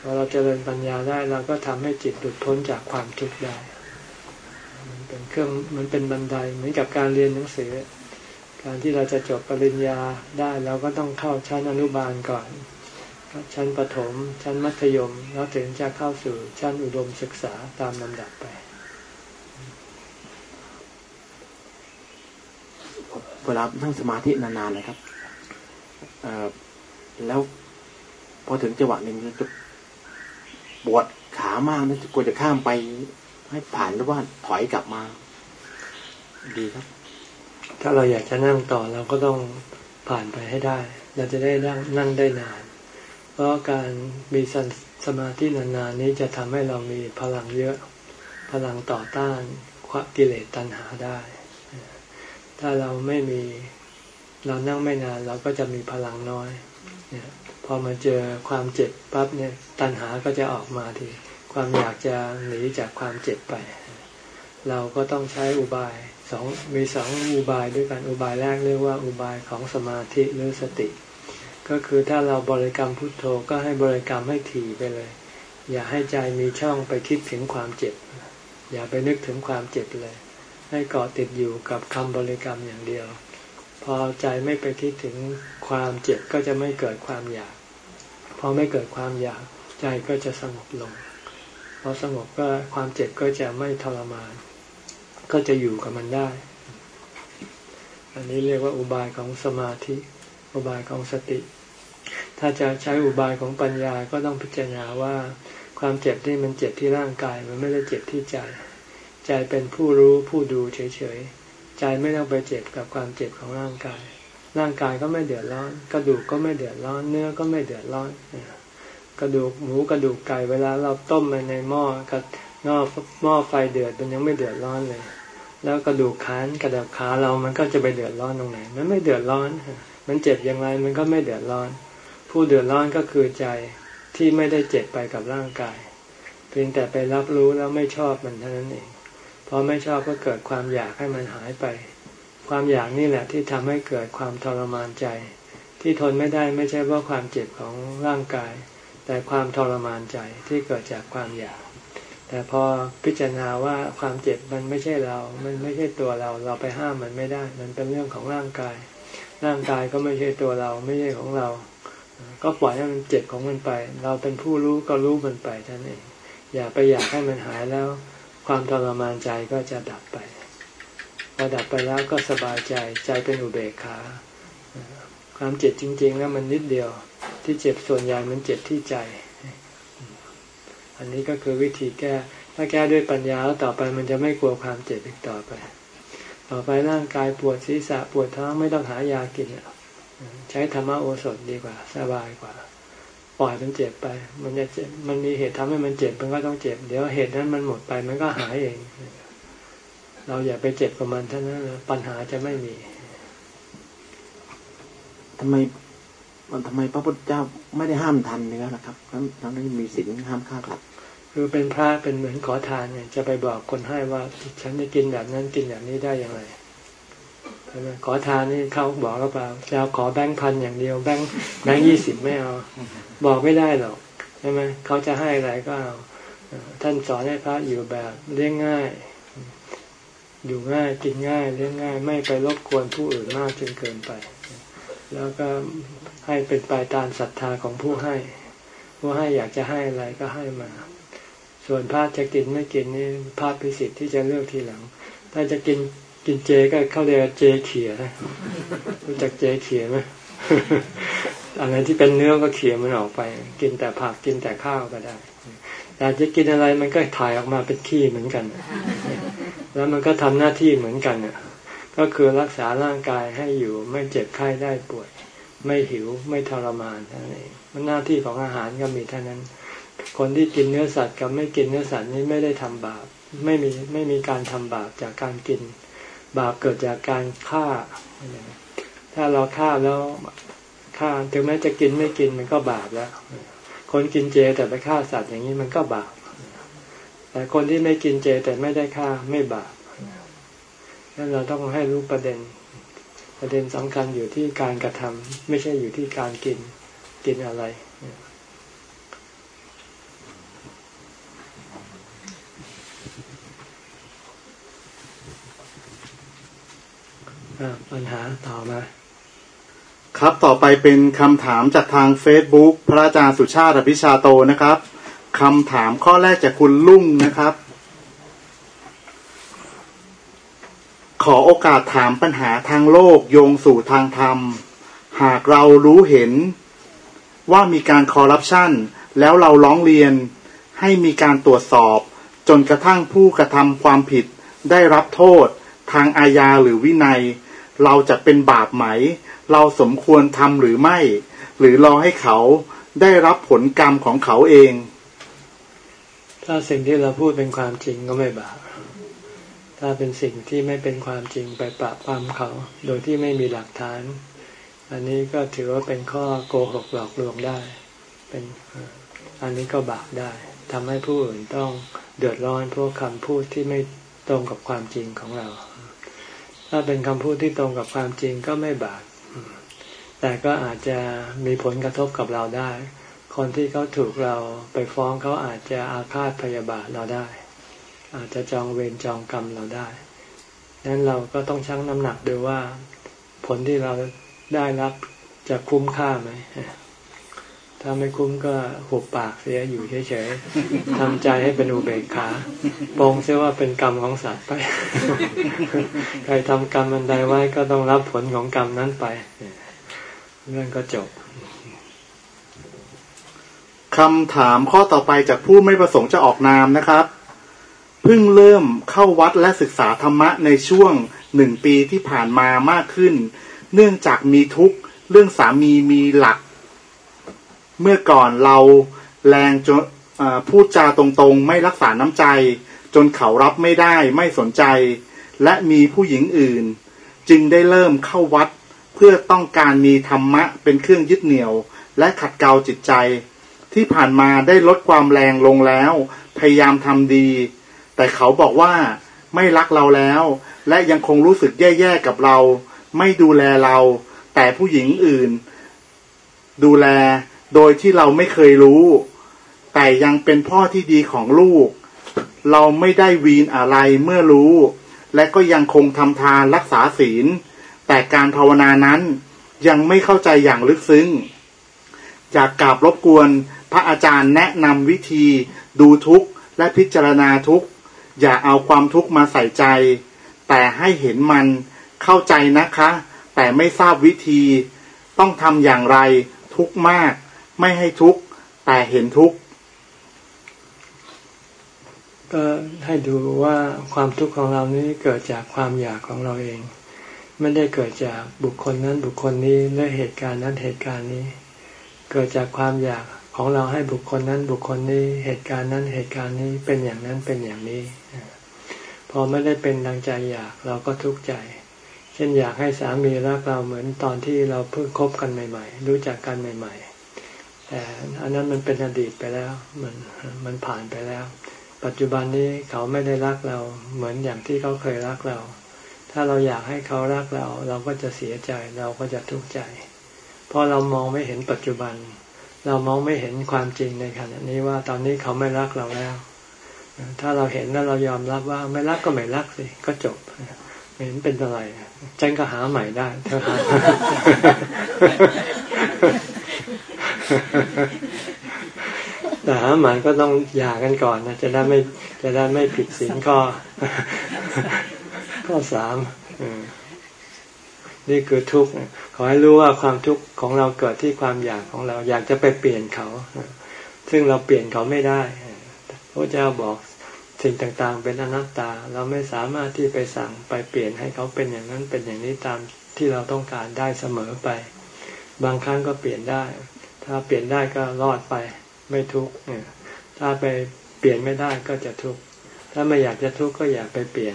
S1: พอเราเจริญปัญญาได้เราก็ทำให้จิตหลุดพ้นจากความทุกข์ได้มัน เป็นเครื่องมันเป็นบันไดเหมือนกับการเรียนหนังสือ การที่เราจะจบปริญญาได้เราก็ต้องเข้าชั้นอนุบาลก่อนชั้นประถม ชั้นมัธยม แล้วถึงจะเข้าสู่ชั้นอุดมศึกษาตามลำดับไป
S2: เวลานั่งสมาธินานๆนะครับแล้วพอถึงจังหวะหนึ่งจะปวดขามากนะกลัวจะข้ามไป ให้ผ่านหรือว่าถอยกลับมา ดีครับ
S1: ถ้าเราอยากจะนั่งต่อเราก็ต้องผ่านไปให้ได้ เราจะได้นั่งนั่งได้นาน เพราะการมีสมาธินานๆนี้จะทำให้เรามีพลังเยอะ พลังต่อต้านกิเลสตัณหาได้ ถ้าเราไม่มีเรานั่งไม่นานเราก็จะมีพลังน้อยเนี่ยพอมาเจอความเจ็บปั๊บเนี่ยตัณหาก็จะออกมาที ความอยากจะหนีจากความเจ็บไป เราก็ต้องใช้อุบายสองมีสองอุบายด้วยกันอุบายแรกเรียกว่าอุบายของสมาธิหรือสติ ก็คือถ้าเราบริกรรมพุทโธก็ให้บริกรรมให้ถี่ไปเลย อย่าให้ใจมีช่องไปคิดถึงความเจ็บ อย่าไปนึกถึงความเจ็บเลย ให้เกาะติดอยู่กับคำบริกรรมอย่างเดียว พอใจไม่ไปคิดถึงความเจ็บก็จะไม่เกิดความอยาก พอไม่เกิดความอยากใจก็จะสงบลง พอสงบก็ความเจ็บก็จะไม่ทรมาน ก็จะอยู่กับมันได้ อันนี้เรียกว่าอุบายของสมาธิ อุบายของสติ ถ้าจะใช้อุบายของปัญญาก็ต้องพิจารณาว่าความเจ็บที่มันเจ็บที่ร่างกาย มันไม่ได้เจ็บที่ใจ ใจเป็นผู้รู้ผู้ดูเฉยๆ ใจไม่ต้องไปเจ็บกับความเจ็บของร่างกาย ร่างกายก็ไม่เดือดร้อน กระดูกก็ไม่เดือดร้อน เนื้อก็ไม่เดือดร้อน กระดูกหมูกระดูกไก่เวลาเราต้มไปในหม้อกระนอหม้อไฟเดือดมันยังไม่เดือดร้อนเลย แล้วกระดูกขานกระดูกขาเรามันก็จะไปเดือดร้อนตรงไหน มันไม่เดือดร้อน มันเจ็บอย่างไรมันก็ไม่เดือดร้อน ผู้เดือดร้อนก็คือใจที่ไม่ได้เจ็บไปกับร่างกาย เพียงแต่ไปรับรู้แล้วไม่ชอบมันเท่านั้นเองพอไม่ชอบก็เกิดความอยากให้มันหายไป ความอยากนี่แหละที่ทำให้เกิดความทรมานใจ ที่ทนไม่ได้ไม่ใช่เพราะความเจ็บของร่างกาย แต่ความทรมานใจที่เกิดจากความอยาก แต่พอพิจารณาว่าความเจ็บมันไม่ใช่เรา มันไม่ใช่ตัวเรา เราไปห้ามมันไม่ได้ มันเป็นเรื่องของร่างกาย ร่างกายก็ไม่ใช่ตัวเรา ไม่ใช่ของเรา ก็ปล่อยให้มันเจ็บของมันไป เราเป็นผู้รู้ก็รู้มันไปท่านเอง อย่าไปอยากให้มันหายแล้ว ความทรมานใจก็จะดับไปพอดับไปแล้วก็สบายใจ ใจเป็นอุเบกขา ความเจ็บจริง ๆ แล้วมันนิดเดียว ที่เจ็บส่วนใหญ่มันเจ็บที่ใจ อันนี้ก็คือวิธีแก้ ถ้าแก้ด้วยปัญญาแล้วต่อไปมันจะไม่กลัวความเจ็บอีกต่อไป ต่อไปร่างกายปวดศีรษะปวดท้องไม่ต้องหายากินใช้ธรรมโอสถดีกว่า สบายกว่า ปล่อยมันเจ็บไป มันจะเจ็บมันมีเหตุทำให้มันเจ็บมันก็ต้องเจ็บ เดี๋ยวเหตุนั้นมันหมดไปมันก็หายเอง เราอย่าไปเจ็บกับมันเท่านั้นปัญหาจะไม่มี
S2: ทำไม มันทำไมพระพุทธเจ้าไม่ได้ห้ามทันเนื้อนะครับทั้งทั้งที่มีสิ่งห้ามฆ่าสัตว์
S1: คือเป็นพระเป็นเหมือนขอทานเนี่ยจะไปบอกคนให้ว่าฉันจะกินแบบนั้นกินแบบนี้ได้อย่างไรใช่ไหมขอทานนี่เขาบอกหรือเปล่าจะขอแบงค์พันอย่างเดียวแบงค์แบงค์ยี่สิบไม่เอาบอกไม่ได้หรอกใช่ไหมเขาจะให้อะไรก็เอาท่านสอนให้พระอยู่แบบเลี้ยงง่าย อยู่ง่ายกินง่ายเลี้ยงง่าย ไม่ไปรบกวนผู้อื่นมากจนเกินไป แล้วก็ ให้เป็นไปตามศรัทธาของผู้ให้ ผู้ให้อยากจะให้อะไรก็ให้มา ส่วนพระจะกินไม่กินนี่พระพิสิทธิ์ที่จะเลือกทีหลัง ถ้าจะกินกินเจก็เข้าเรียกเจเขียนะรู้จักเจเขียไหมอะไรที่เป็นเนื้อก็เขียมันออกไป กินแต่ผักกินแต่ข้าวก็ได้แต่จะกินอะไรมันก็ถ่ายออกมาเป็นขี้เหมือนกัน แล้วมันก็ทำหน้าที่เหมือนกันเนี่ยก็คือรักษาร่างกายให้อยู่ไม่เจ็บไข้ได้ป่วย ไม่หิวไม่ทรมานนั่นเองมันหน้าที่ของอาหารก็มีเท่านั้น คนที่กินเนื้อสัตว์กับไม่กินเนื้อสัตว์นี้ไม่ได้ทำบาปไม่มีไม่มีการทำบาปจากการกิน บาปเกิดจากการฆ่า ถ้าเราฆ่าแล้วฆ่าถึงแม้จะกินไม่กินมันก็บาปแล้ว คนกินเจแต่ไปฆ่าสัตว์อย่างนี้มันก็บาป แต่คนที่ไม่กินเจแต่ไม่ได้ฆ่าไม่บาปนั้นเราต้องให้รู้ประเด็น ประเด็นสำคัญอยู่ที่การกระทำไม่ใช่อยู่ที่การกินกินอะไรปัญหาต่อมา
S3: ครับต่อไปเป็นคำถามจากทาง Facebook พระอาจารย์สุชาติอภิชาโตนะครับคำถามข้อแรกจากคุณลุ่งนะครับ ขอโอกาสถามปัญหาทางโลกโยงสู่ทางธรรม หากเรารู้เห็นว่ามีการคอร์รัปชันแล้วเราร้องเรียนให้มีการตรวจสอบ จนกระทั่งผู้กระทำความผิดได้รับโทษ ทางอาญาหรือวินัย เราจะเป็นบาปไหม เราสมควรทำหรือไม่ หรือรอให้เขาได้รับผลกรรมของเขาเอง
S1: ถ้าสิ่งที่เราพูดเป็นความจริงก็ไม่บาป ถ้าเป็นสิ่งที่ไม่เป็นความจริงไปปราบปรามเขา โดยที่ไม่มีหลักฐาน อันนี้ก็ถือว่าเป็นข้อโกหกหลอกลวงได้ เป็นอันนี้ก็บาปได้ทำให้ผู้อื่นต้องเดือดร้อนเพราะคำพูดที่ไม่ตรงกับความจริงของเรา ถ้าเป็นคำพูดที่ตรงกับความจริงก็ไม่บาปแต่ก็อาจจะมีผลกระทบกับเราได้ คนที่เขาถูกเราไปฟ้องเขาอาจจะอาฆาตพยาบาทเราได้ อาจจะจองเวรจองกรรมเราได้นั้นเราก็ต้องชั่งน้ำหนักดูว่า ผลที่เราได้รับจะคุ้มค่าไหม ถ้าไม่คุ้มก็หุบปากเสียอยู่เฉยๆทำใจให้เป็นอุเบกขาปองเสียว่าเป็นกรรมของสัตว์ไป ใครทำกรรมอันใดไว้ก็ต้องรับผลของกรรมนั้นไป เรื่องก็จบ
S3: คำถามข้อต่อไปจากผู้ไม่ประสงค์จะออกนามนะครับ เพิ่งเริ่มเข้าวัดและศึกษาธรรมะในช่วงหนึ่งปีที่ผ่านมามากขึ้น เนื่องจากมีทุกข์เรื่องสามีมีหลัก เมื่อก่อนเราแรงจนพูดจาตรงๆ ไม่รักษาน้ำใจ จนเขารับไม่ได้ไม่สนใจ และมีผู้หญิงอื่น จึงได้เริ่มเข้าวัด เพื่อต้องการมีธรรมะเป็นเครื่องยึดเหนี่ยว และขัดเกลาจิตใจ ที่ผ่านมาได้ลดความแรงลงแล้ว พยายามทำดี แต่เขาบอกว่าไม่รักเราแล้ว และยังคงรู้สึกแย่ๆกับเรา ไม่ดูแลเรา แต่ผู้หญิงอื่น ดูแลโดยที่เราไม่เคยรู้ แต่ยังเป็นพ่อที่ดีของลูก เราไม่ได้วีนอะไรเมื่อรู้ และก็ยังคงทำทานรักษาศีล แต่การภาวนานั้นยังไม่เข้าใจอย่างลึกซึ้งอยากกราบรบกวนพระอาจารย์แนะนำวิธีดูทุกข์และพิจารณาทุกข์ อย่าเอาความทุกข์มาใส่ใจ แต่ให้เห็นมันเข้าใจนะคะ แต่ไม่ทราบวิธี ต้องทำอย่างไรทุกข์มาก ไม่ให้ทุกข์แต่เห็นทุกข์
S1: ก็ให้ดูว่าความทุกข์ของเรานี้เกิดจากความอยากของเราเอง ไม่ได้เกิดจากบุคคลนั้นบุคคลนี้และเหตุการณ์นั้นเหตุการณ์นี้ เกิดจากความอยาก ของเราให้บุคคลนั้นบุคคลนี้เหตุการณ์นั้นเหตุการณ์นี้เป็นอย่างนั้นเป็นอย่างนี้ พอไม่ได้เป็นดังใจอยากเราก็ทุกข์ใจ เช่นอยากให้สามีรักเราเหมือนตอนที่เราเพิ่งคบกันใหม่ ๆ รู้จักกันใหม่ ๆ แต่อันนั้นมันเป็นอดีตไปแล้วมันมันผ่านไปแล้ว ปัจจุบันนี้เขาไม่ได้รักเราเหมือนอย่างที่เขาเคยรักเรา ถ้าเราอยากให้เขารักเรา เราก็จะเสียใจเราก็จะทุกข์ใจ เพราะเรามองไม่เห็นปัจจุบันเเรามองไม่เห็นความจริงในขณะนี้ว่าตอนนี้เขาไม่รักเราแล้ว ถ้าเราเห็นแล้วเรายอมรับว่าไม่รักก็ไม่รักสิก็จบไม่เห็นเป็นอะไรจันก็หาใหม่ได้เธอหาแต่หาใหม่ก็ต้องหย่ากันก่อนนะจะได้ไม่จะได้ไม่ผิดศีลข้อข้อสาม นี่คือทุกข์ขอให้รู้ว่าความทุกข์ของเราเกิดที่ความอยากของเราอยากจะไปเปลี่ยนเขา ซึ่งเราเปลี่ยนเขาไม่ได้พระเจ้าบอกสิ่งต่างๆ เป็นอนัตตา เราไม่สามารถที่ไปสั่งไปเปลี่ยนให้เขาเป็นอย่างนั้นเป็นอย่างนี้ตามที่เราต้องการได้เสมอไป บางครั้งก็เปลี่ยนได้ ถ้าเปลี่ยนได้ก็รอดไปไม่ทุกข์ถ้าไปเปลี่ยนไม่ได้ก็จะทุกข์ถ้าไม่อยากจะทุกข์ก็อย่าไปเปลี่ยน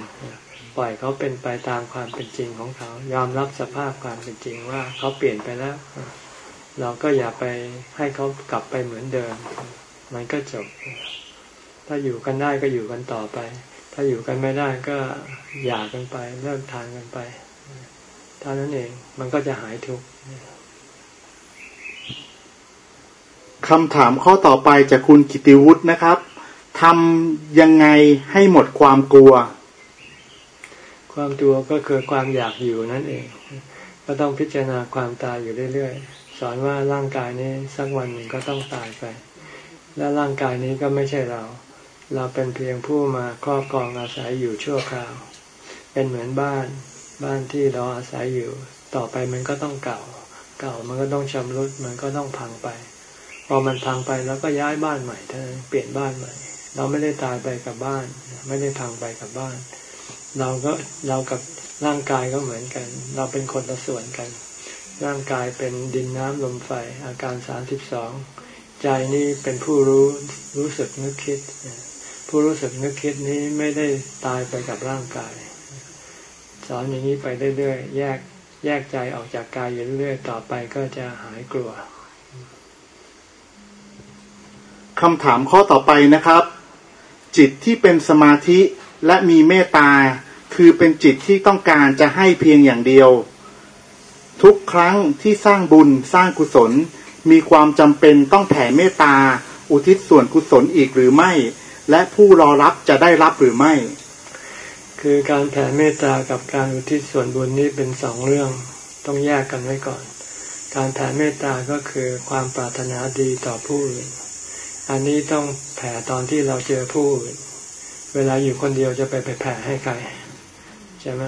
S1: ปล่อยเขาเป็นไปตามความเป็นจริงของเขา ยอมรับสภาพความเป็นจริงว่าเขาเปลี่ยนไปแล้ว เราก็อย่าไปให้เขากลับไปเหมือนเดิม มันก็จบ ถ้าอยู่กันได้ก็อยู่กันต่อไป ถ้าอยู่กันไม่ได้ก็หย่ากันไปเลิกทานกันไปเท่านั้นเองมันก็จะหายทุกข์
S3: คำถามข้อต่อไปจากคุณกิติวุฒินะครับทำยังไงให้หมดความกลัว
S1: ความกลัวก็คือความอยากอยู่นั่นเอง ก็ต้องพิจารณาความตายอยู่เรื่อยๆ สอนว่าร่างกายนี้สักวันหนึ่งก็ต้องตายไป และร่างกายนี้ก็ไม่ใช่เรา เราเป็นเพียงผู้มาครอบครองอาศัยอยู่ชั่วคราว เป็นเหมือนบ้าน บ้านที่เราอาศัยอยู่ ต่อไปมันก็ต้องเก่า เก่ามันก็ต้องชำรุด มันก็ต้องพังไป พอมันพังไปแล้วก็ย้ายบ้านใหม่เท่านั้นเปลี่ยนบ้านใหม่ เราไม่ได้ตายไปกับบ้าน ไม่ได้พังไปกับบ้าน เราก็เรากับร่างกายก็เหมือนกัน เราเป็นคนละส่วนกัน ร่างกายเป็นดินน้ำลมไฟอาการสามสิบสองใจนี่เป็นผู้รู้รู้สึกนึกคิด ผู้รู้สึกนึกคิดนี้ไม่ได้ตายไปกับร่างกาย สอนอย่างนี้ไปเรื่อยๆแยกแยกใจออกจากกายอยู่เรื่อยๆต่อไปก็จะหายกลัว
S3: คำถามข้อต่อไปนะครับ จิตที่เป็นสมาธิและมีเมตตา คือเป็นจิตที่ต้องการจะให้เพียงอย่างเดียว ทุกครั้งที่สร้างบุญสร้างกุศล มีความจำเป็นต้องแผ่เมตตา อุทิศส่วนกุศลอีกหรือไม่ และผู้รอรับจะได้รับหรือไม่
S1: คือการแผ่เมตตากับการอุทิศส่วนบุญนี้เป็นสองเรื่องต้องแยกกันไว้ก่อน การแผ่เมตตาก็คือความปรารถนาดีต่อผู้อื่นอันนี้ต้องแผ่ตอนที่เราเจอผู้อื่นเวลาอยู่คนเดียวจะไปไปแผ่ให้ใคร ใช่ไหม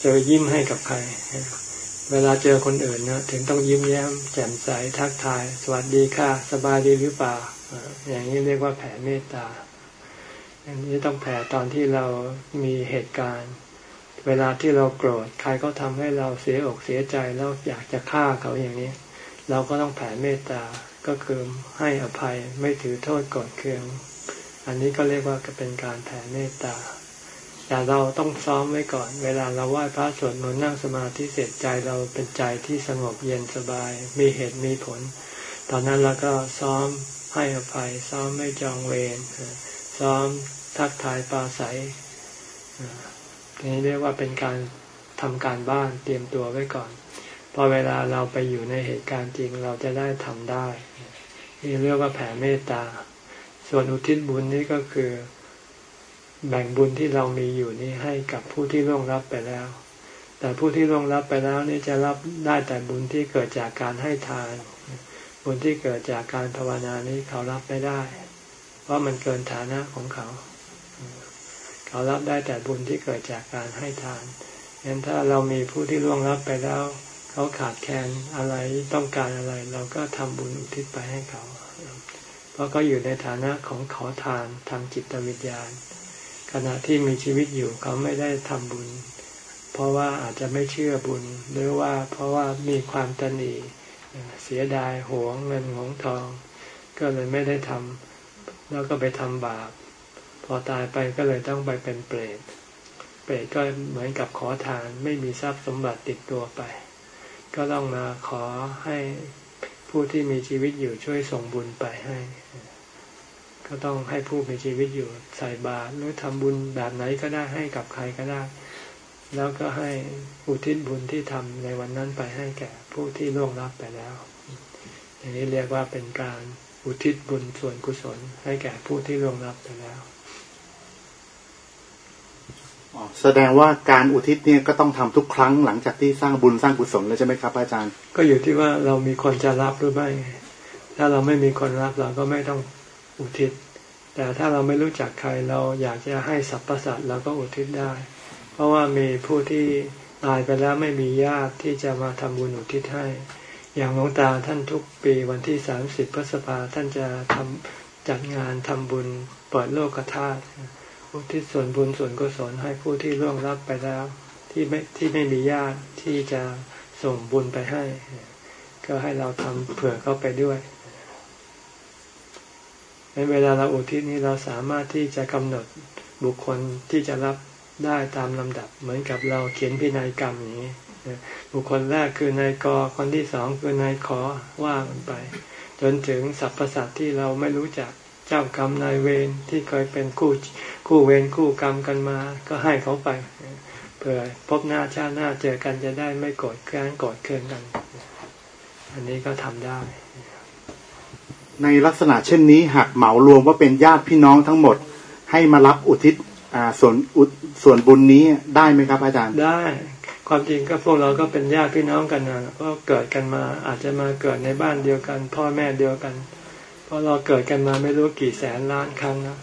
S1: จะไปยิ้มให้กับใคร เวลาเจอคนอื่นนะถึงต้องยิ้มแย้ม แจ่มใสทักทาย สวัสดีค่ะ สบายดีหรือเปล่าอย่างนี้เรียกว่าแผ่เมตตาอันนี้ต้องแผ่ตอนที่เรามีเหตุการณ์ เวลาที่เราโกรธใครก็ทำให้เราเสียอกเสียใจแล้วอยากจะฆ่าเขาอย่างนี้ เราก็ต้องแผ่เมตตาก็คือให้อภัยไม่ถือโทษกดเคือง อันนี้ก็เรียกว่าเป็นการแผ่เมตตา แต่เราต้องซ้อมไว้ก่อน เวลาเราไหว้พระสวดมนต์นั่งสมาธิเสร็จใจเราเป็นใจที่สงบเย็นสบาย มีเหตุมีผล ตอนนั้นเราก็ซ้อมให้อภัย ซ้อมไม่จองเวรซ้อมทักทายปาศัยนี้เรียกว่าเป็นการทำการบ้านเตรียมตัวไว้ก่อน พอเวลาเราไปอยู่ในเหตุการณ์จริงเราจะได้ทำได้ นี่เรียกว่าแผ่เมตตา ส่วนอุทิศบุญนี่ก็คือ แบ่งบุญที่เรามีอยู่นี้ให้กับผู้ที่ร่วงรับไปแล้ว แต่ผู้ที่ร่วงรับไปแล้วนี่จะรับได้แต่บุญที่เกิดจากการให้ทาน บุญที่เกิดจากการภาวนานี้เขารับไม่ได้ เพราะมันเกินฐานะของเขา เขารับได้แต่บุญที่เกิดจากการให้ทานงั้นถ้าเรามีผู้ที่ล่วงรับไปแล้ว เขาขาดแคลนอะไรต้องการอะไร เราก็ทำบุญอุทิศไปให้เขา เพราะก็อยู่ในฐานะของขอทานทางจิตวิญญาณ ขณะที่มีชีวิตอยู่เขาไม่ได้ทำบุญ เพราะว่าอาจจะไม่เชื่อบุญ หรือว่าเพราะว่ามีความตนีเสียดายหวงเงินของทอง ก็เลยไม่ได้ทำแล้วก็ไปทำบาป พอตายไปก็เลยต้องไปเป็นเปรตเปรตก็เหมือนกับขอทานไม่มีทรัพย์สมบัติติดตัวไป ก็ต้องมาขอให้ผู้ที่มีชีวิตอยู่ช่วยส่งบุญไปให้ ก็ต้องให้ผู้มีชีวิตอยู่ใส่บาตรหรือทำบุญแบบไหนก็ได้ให้กับใครก็ได้ แล้วก็ให้อุทิศบุญที่ทำในวันนั้นไปให้แก่ผู้ที่ล่วงลับไปแล้วอย่างนี้เรียกว่าเป็นการอุทิศบุญส่วนกุศล ให้แก่ผู้ที่ล่วงลับไปแล้ว
S3: แสดงว่าการอุทิศเนี่ยก็ต้องทำทุกครั้งหลังจากที่สร้างบุญสร้างกุศลแล้วใช่ไหมครับอาจารย์
S1: ก็อยู่ที่ว่าเรามีคนจะรับหรือไม่ถ้าเราไม่มีคนรับเราก็ไม่ต้อง อุทิศ แต่ถ้าเราไม่รู้จักใครเราอยากจะให้สรรพสัตว์เราก็อุทิศได้ เพราะว่ามีผู้ที่ตายไปแล้วไม่มีญาติที่จะมาทำบุญอุทิศให้ อย่างหลวงตาท่านทุกปีวันที่สามสิบพฤษภาท่านจะทำจัดงานทำบุญเปิดโลกธาตุอุทิศส่วนบุญส่วนกุศลให้ผู้ที่ล่วงรับไปแล้ว ที่ไม่ที่ไม่มีญาติที่จะส่งบุญไปให้ ก็ให้เราทำเผื่อเข้าไปด้วย เวลาเราอุทิศนี้เราสามารถที่จะกำหนดบุคคลที่จะรับได้ตามลำดับ เหมือนกับเราเขียนพินัยกรรมอย่างนี้บุคคลแรกคือนายกคนที่สองคือนายขอว่ามันไป จนถึงสรรพสัตว์ที่เราไม่รู้จักเจ้ากรรมนายเวรที่เคยเป็นคู่คู่เวรคู่กรรมกันมา ก็ให้เขาไปเผื่อพบหน้าชาติหน้าเจอกันจะได้ไม่โกรธแค้นโกรธเคืองกัน อันนี้ก็ทำได้
S3: ในลักษณะเช่นนี้หากเหมารวมว่าเป็นญาติพี่น้องทั้งหมด ให้มารับอุทิศส่วนส่วนบุญนี้ได้ไหมครับ อาจารย์
S1: ได้ ความจริงก็พวกเราก็เป็นญาติพี่น้องกันนะเพราะเกิดกันมาอาจจะมาเกิดในบ้านเดียวกัน พ่อแม่เดียวกันเพราะเราเกิดกันมาไม่รู้กี่แสนล้านครั้งนะ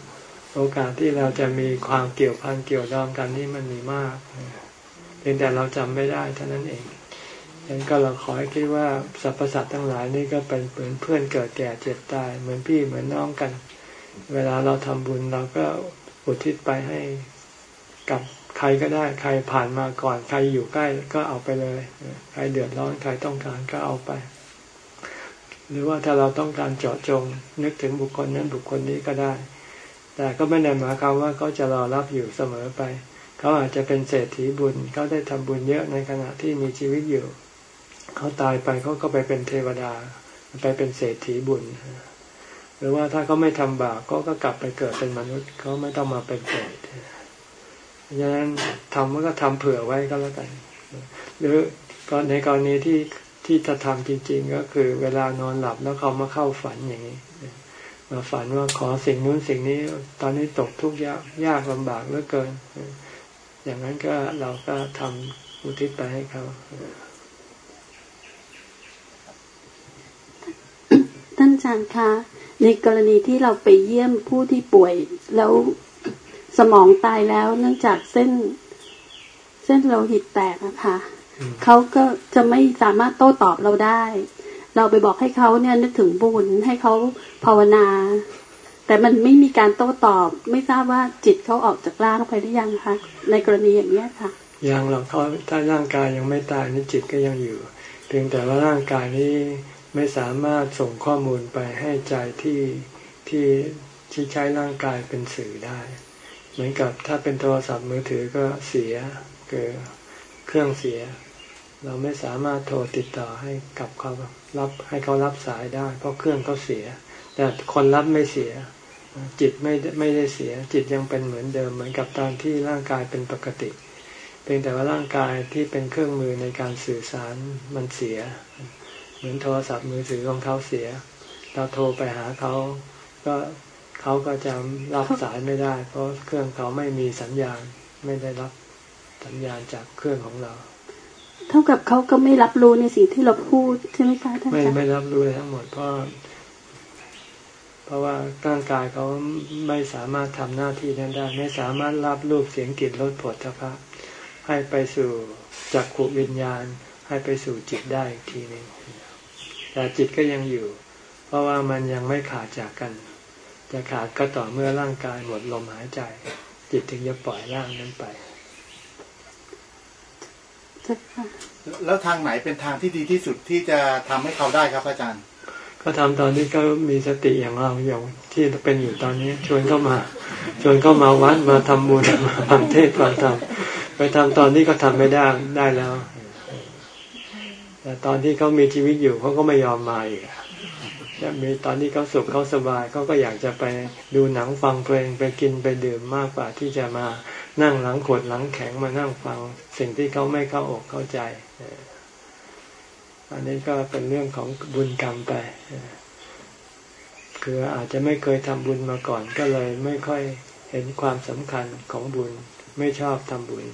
S1: โอกาสที่เราจะมีความเกี่ยวพันเกี่ยวดองกันนี่มันมีมากเพียงแต่เราจำไม่ได้เท่านั้นเอง งนั้นก็เราขอให้คิดว่าสรรพสัตว์ทั้งหลายนี่ก็เป็นเหมือนเพื่อนเกิดแก่เจ็บตาย เหมือนพี่เหมือนน้องกัน เวลาเราทำบุญเราก็อุทิศไปให้กับใครก็ได้ ใครผ่านมาก่อน ใครอยู่ใกล้ก็เอาไปเลย ใครเดือดร้อนใครต้องการก็เอาไป หรือว่าถ้าเราต้องการเจาะจง นึกถึงบุคคลนั้นบุคคลนี้ก็ได้ แต่ก็ไม่ได้หมายความว่าเขาจะรอรับอยู่เสมอไป เขาอาจจะเป็นเศรษฐีบุญเขาได้ทำบุญเยอะในขณะที่มีชีวิตอยู่ เขาตายไปเขาก็ไปเป็นเทวดา ไปเป็นเศรษฐีบุญ หรือว่าถ้าเขาไม่ทำบาปก็ก็กลับไปเกิดเป็นมนุษย์เขาไม่ต้องมาเป็นเปรตดังนั้นทำมันก็ทำเผื่อไว้ก็แล้วกัน หรือก็ในกรณีที่ที่จะทำจริง ๆ ก็คือเวลานอนหลับแล้วเขามาเข้าฝันอย่างนี้มาฝันว่าขอสิ่งนู้นสิ่งนี้ ตอนนี้ตกทุกข์ยากยากลำบากเหลือเกิน อย่างนั้นก็เราก็ทำอุทิศไปให้เขา
S4: ท่านอาจารย์คะ ในกรณีที่เราไปเยี่ยมผู้ที่ป่วย แล้วสมองตายแล้วเนื่องจากเส้น เส้นโลหิตแตกนะคะเขาก็จะไม่สามารถโต้ตอบเราได้ เราไปบอกให้เขาเนี่ยนึกถึงบุญให้เขาภาวนา แต่มันไม่มีการโต้ตอบ ไม่ทราบว่าจิตเขาออกจากร่างไปหรือยังคะในกรณีอย่างนี้ค่ะ
S1: ยังหรอกเขาถ้าร่างกายยังไม่ตายนี่จิตก็ยังอยู่ เพียงแต่ว่าร่างกายนี้ ไม่สามารถส่งข้อมูลไปให้ใจที่ที่ที่ใช้ร่างกายเป็นสื่อได้ เหมือนกับถ้าเป็นโทรศัพท์มือถือก็เสียเกิดเครื่องเสีย เราไม่สามารถโทรติดต่อให้กับเขารับให้เขารับสายได้ เพราะเครื่องเขาเสีย แต่คนรับไม่เสีย จิตไม่ไม่ได้เสีย จิตยังเป็นเหมือนเดิมเหมือนกับตอนที่ร่างกายเป็นปกติเพียงแต่ว่าร่างกายที่เป็นเครื่องมือในการสื่อสารมันเสีย เหมือนโทรศัพท์มือถือของเขาเสีย เราโทรไปหาเขาก็เขาก็จะรับสายไม่ได้ เพราะเครื่องเขาไม่มีสัญญาณไม่ได้รับสัญญาณจากเครื่องของเรา
S4: เท่ากับเขาก็ไม่รับรู้ในสิ่งที่เราพูดใช่ไหมคะท่าน
S1: ไม่ไม่รับรู้เลยทั้งหมดเพราะเพราะว่าร่างกายเขาไม่สามารถทำหน้าที่นั้นได้ ไม่สามารถรับรูปเสียงกลิ่นรสผลทพะให้ไปสู่จักขุวิญญาณ ให้ไปสู่จิตได้อีกทีหนึ่ง แต่จิตก็ยังอยู่ เพราะว่ามันยังไม่ขาดจากกัน จะขาดก็ต่อเมื่อร่างกายหมดลมหายใจ จิตถึงจะปล่อยร่างนั้นไป
S3: แล้วทางไหนเป็นทางที่ดีที่สุดที่จะทำให้เขาได้ครับอาจารย์
S1: ก็ทำตอนนี้ก็มีสติอย่างเราอย่างที่เป็นอยู่ตอนนี้ ชวนเข้ามา ชวนเข้ามาวัดมาทำบุญมาฟังเทศฟังธรรมไปทำตอนนี้ก็ทำไม่ได้ได้แล้ว แต่ตอนที่เขามีชีวิตอยู่เขาก็ไม่ยอมมาอีกจะมีตอนที่เขาสุขเขาสบายเขาก็อยากจะไปดูหนังฟังเพลงไปกินไปดื่มมากกว่าที่จะมานั่งหลังขวดหลังแข็งมานั่งฟังสิ่งที่เขาไม่เข้าอกเข้าใจอันนี้ก็เป็นเรื่องของบุญกรรมไปคืออาจจะไม่เคยทำบุญมาก่อนก็เลยไม่ค่อยเห็นความสำคัญของบุญไม่ชอบทำบุญ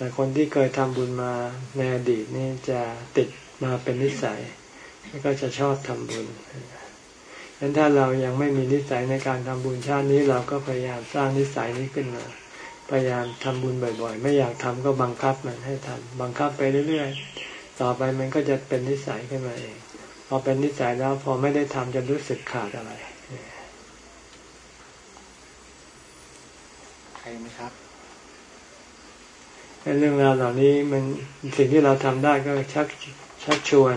S1: แต่คนที่เคยทำบุญมาในอดีตนี่จะติดมาเป็นนิสัย ก็จะชอบทำบุญดังนั้นถ้าเรายังไม่มีนิสัยในการทำบุญชาตินี้เราก็พยายามสร้างนิสัยนี้ขึ้นมา พยายามทำบุญบ่อยๆ ไม่อยากทำก็บังคับมันให้ทำบังคับไปเรื่อยๆ ต่อไปมันก็จะเป็นนิสัยขึ้นมาเอง พอเป็นนิสัยแล้วพอไม่ได้ทำจะรู้สึกขาดอะไร
S3: ใครไหมครับ
S1: เรื่องราวเหล่านี้มันสิ่งที่เราทำได้ก็ชักชักชวน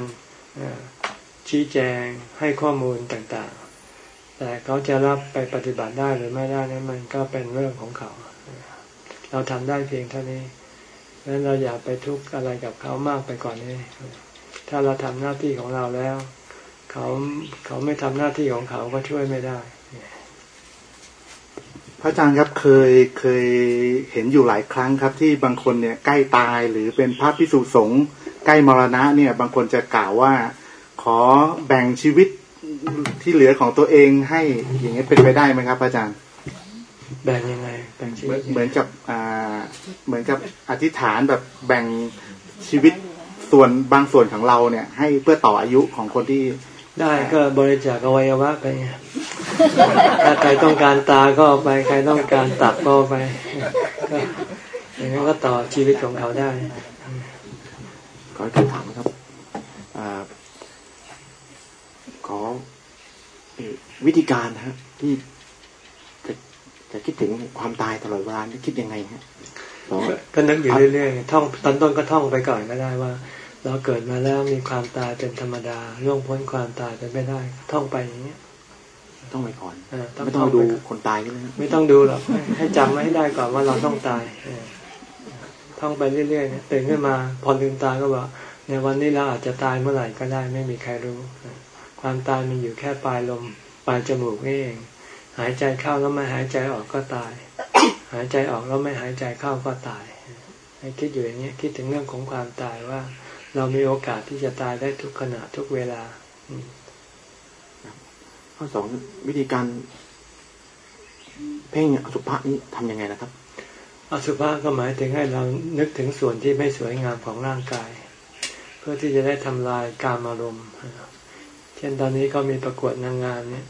S1: ชี้แจงให้ข้อมูลต่างๆ แต่เขาจะรับไปปฏิบัติได้หรือไม่ได้นั้นมันก็เป็นเรื่องของเขา เราทำได้เพียงเท่านี้ดังนั้นเราอย่าไปทุกข์อะไรกับเขามากไปก่อนนี้ ถ้าเราทำหน้าที่ของเราแล้ว เขาเขาไม่ทำหน้าที่ของเขาก็ช่วยไม่ได้
S3: พระอาจารย์ครับเคยเคยเห็นอยู่หลายครั้งครับ ที่บางคนเนี่ยใกล้ตายหรือเป็นพระพิสุสงฆ์ใกล้มรณะเนี่ย บางคนจะกล่าวว่า ขอแบ่งชีวิตที่เหลือของตัวเองให้อย่างนี้เป็นไปได้ไหมครับ อาจารย์
S1: แบ่งยังไงแบ่งชีวิต
S3: เหมือนกับอ่าเหมือนกับอธิษฐานแบบแบ่งชีวิตส่วนบางส่วนของเราเนี่ย ให้เพื่อต่ออายุของคนที่
S1: ได้ก็บริจาคอวัยวะไป ถ้าใครต้องการตาก็ไป ใครต้องการตับก็ไปก็อย่างนั้นก็ต่อชีวิตของเขาได้
S2: ขอคำถามครับขอวิธีการฮะที่จะจะคิดถึงความตายตลอดเวลาคิดยังไงฮะ
S1: ก็นึกอยู่เรื่อยๆท่องตอนต้นก็ท่องไปก่อนก็ได้ว่า เราเกิดมาแล้วมีความตายเป็นธรรมดาล่วงพ้นความตายไปไม่ได้ ท่องไปอย่างเงี้ย
S2: ต้องไปก่อนไม่ต้องดูคนตายใช่ไหม
S1: ไม่ต้องดูหรอกให้จำไว้ให้ได้ก่อนว่าเราต้องตายท่องไปเรื่อยๆตื่นขึ้นมา พอลืมตาก็บอกในวันนี้เราอาจจะตายเมื่อไหร่ก็ได้ไม่มีใครรู้ ความตายมันอยู่แค่ปลายลมปลายจมูกนี่เอง หายใจเข้าแล้วไม่หายใจออกก็ตาย หายใจออกแล้วไม่หายใจเข้าก็ตายให้คิดอยู่อย่างนี้คิดถึงเรื่องของความตายว่า เรามีโอกาสที่จะตายได้ทุกขณะทุกเวลา
S2: ข้อสองวิธีการเพ่งอสุภะนี้ทำยังไงนะครับ
S1: อสุภะก็หมายถึงให้เรานึกถึงส่วนที่ไม่สวยงามของร่างกาย เพื่อที่จะได้ทำลายกามอารมณ์เช่นตอนนี้เขามีประกวดนางงามเนี่ย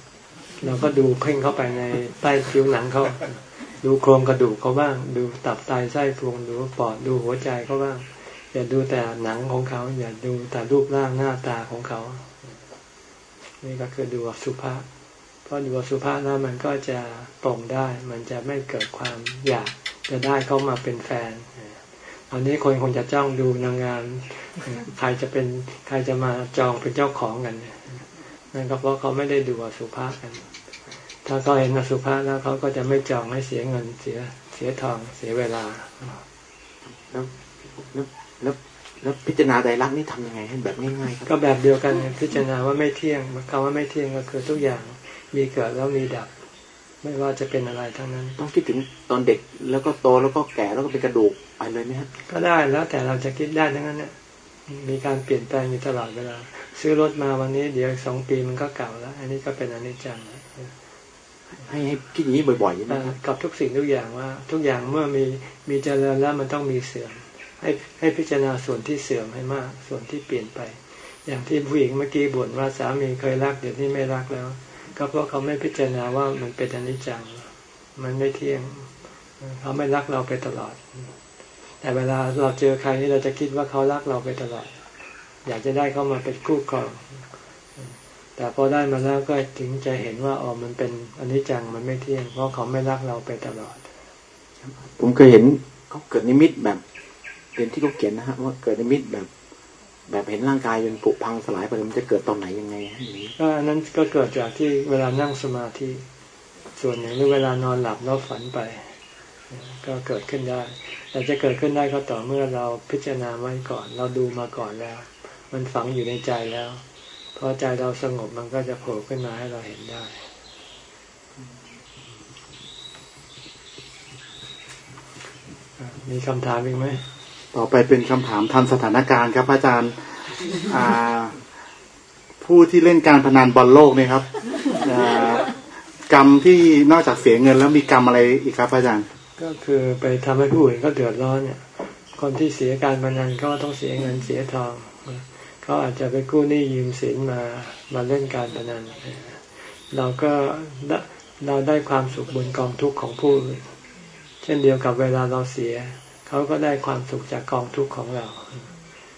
S1: เราก็ดูเพ่งเข้าไปในใต้ผิวหนังเขาดูโครงกระดูกเขาบ้าง ดูตับไตไส้พุงดูปอดดูหัวใจเขาบ้าง อย่าดูแต่หนังของเขา อย่าดูแต่รูปร่างหน้าตาของเขา นี่ก็คือดูสุภาเพราะดูสุภาแล้วมันก็จะตรงได้ มันจะไม่เกิดความอยากจะได้เขามาเป็นแฟนแตอนนี้คนคงจะจ้องดูนางงามใครจะเป็นใครจะมาจองเป็นเจ้าของกันนั่นก็เพราะเขาไม่ได้ดูอสุภะกัน ถ้าเขาเห็นอสุภะแล้วเขาก็จะไม่จองให้เสียเงินเสียเสียทองเสียเวลา
S2: แล้วแล้วแล้ว แล้วพิจารณาใจรักนี่ทำยังไงให้แบบง่ายๆครับ
S1: ก็แบบเดียวกันพิจารณาว่าไม่เที่ยงคำว่าไม่เที่ยงก็คือทุกอย่างมีเกิดแล้วมีดับ ไม่ว่าจะเป็นอะไรทั้งนั้น
S2: ต้องคิดถึงตอนเด็กแล้วก็โตแล้วก็แก่แล้วก็เป็นกระดูกไปเลยไหมฮะ
S1: ก็ได้แล้วแต่เราจะคิดได้ทั้งนั้นเนี่ยมีการเปลี่ยนแปลงอยู่ตลอดเวลา ซื้อรถมาวันนี้เดี๋ยวสองปีมันก็เก่าแล้ว อันนี้ก็เป็นอนิจจัง
S2: ให้ให้คิดอย่างนี้บ่อยๆใช่ไหมครับ
S1: กับทุกสิ่งทุกอย่างว่า ทุกอย่างเมื่อมีมีเจริญแล้วมันต้องมีเสื่อม ให้ให้พิจารณาส่วนที่เสื่อมให้มาก ส่วนที่เปลี่ยนไป อย่างที่ผู้หญิงเมื่อกี้บ่นว่าสามีเคยรักเดี๋ยวนี้ไม่รักแล้ว ก็เพราะเขาไม่พิจารณาว่ามันเป็นอนิจจัง มันไม่เที่ยง เขาไม่รักเราไปตลอด แต่เวลาเราเจอใครนี่เราจะคิดว่าเขารักเราไปตลอด อยากจะได้เขามาเป็นคู่ครอง แต่พอได้มาแล้วก็ถึงจะเห็นว่าอ๋อมันเป็นอนิจจังมันไม่เที่ยง เพราะเขาไม่รักเราไปตลอด
S2: ผมเคยเห็นเขาเกิดนิมิตแบบ เป็นที่เขาเขียนนะฮะว่าเกิดนิมิตแบบ แบบเห็นร่างกายเป็นผุพังสลายไปมันจะเกิดตอนไหนยังไงฮะอย่างนี้
S1: ก็อันนั้นก็เกิดจากที่เวลานั่งสมาธิส่วนหนึ่งหรือเวลานอนหลับแล้วฝันไป ก็เกิดขึ้นได้ แต่จะเกิดขึ้นได้ก็ต่อเมื่อเราพิจารณาไว้ก่อน เราดูมาก่อนแล้ว มันฝังอยู่ในใจแล้วพอใจเราสงบมันก็จะโผล่ขึ้นมาให้เราเห็นได้มีคำถามอีกไหม
S3: ต่อไปเป็นคำถามทันสถานการณ์ครับอาจารย์ผู้ที่เล่นการพนันบอลโลกเนี่ยครับกรรมที่นอกจากเสียเงินแล้วมีกรรมอะไรอีกครับอาจารย์
S1: ก็คือไปทำให้ผู้อื่นเขาเดือดร้อนเนี่ย คนที่เสียการพนันก็ต้องเสียเงินเสียทองเขาอาจจะไปกู้หนี้ยืมสินมามาเล่นการพนันเราก็เราได้ความสุขบนกองทุกข์ของผู้อื่นเช่นเดียวกับเวลาเราเสีย เขาก็ได้ความสุขจากกองทุกข์ของเรา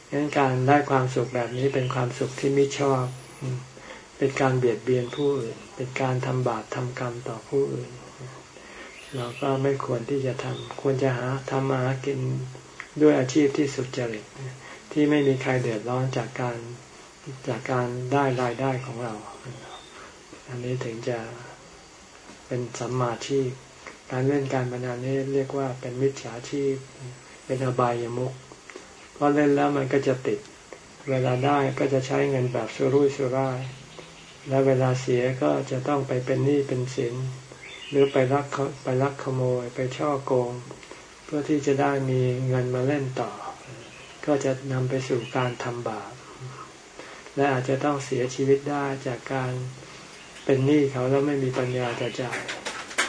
S1: ดังนั้นการได้ความสุขแบบนี้เป็นความสุขที่ไม่ชอบ เป็นการเบียดเบียนผู้อื่น เป็นการทำบาปทำกรรมต่อผู้อื่น เราก็ไม่ควรที่จะทำควรจะหาทำมาหากินด้วยอาชีพที่สุจริตที่ไม่มีใครเดือดร้อนจากการจากการได้รายได้ของเรา อันนี้ถึงจะเป็นสัมมาชีพ การเล่นการพนันนี่เรียกว่าเป็นมิจฉาชีพเป็นอบายมุขเพราะเล่นแล้วมันก็จะติด เวลาได้ก็จะใช้เงินแบบสุรุ่ยสุร่าย และเวลาเสียก็จะต้องไปเป็นหนี้เป็นสิน หรือไปลักเขาไปลักขโมยไปช่อโกง เพื่อที่จะได้มีเงินมาเล่นต่อ ก็จะนำไปสู่การทำบาปและอาจจะต้องเสียชีวิตได้จากการเป็นหนี้เขาแล้วไม่มีปัญญาจะจ่าย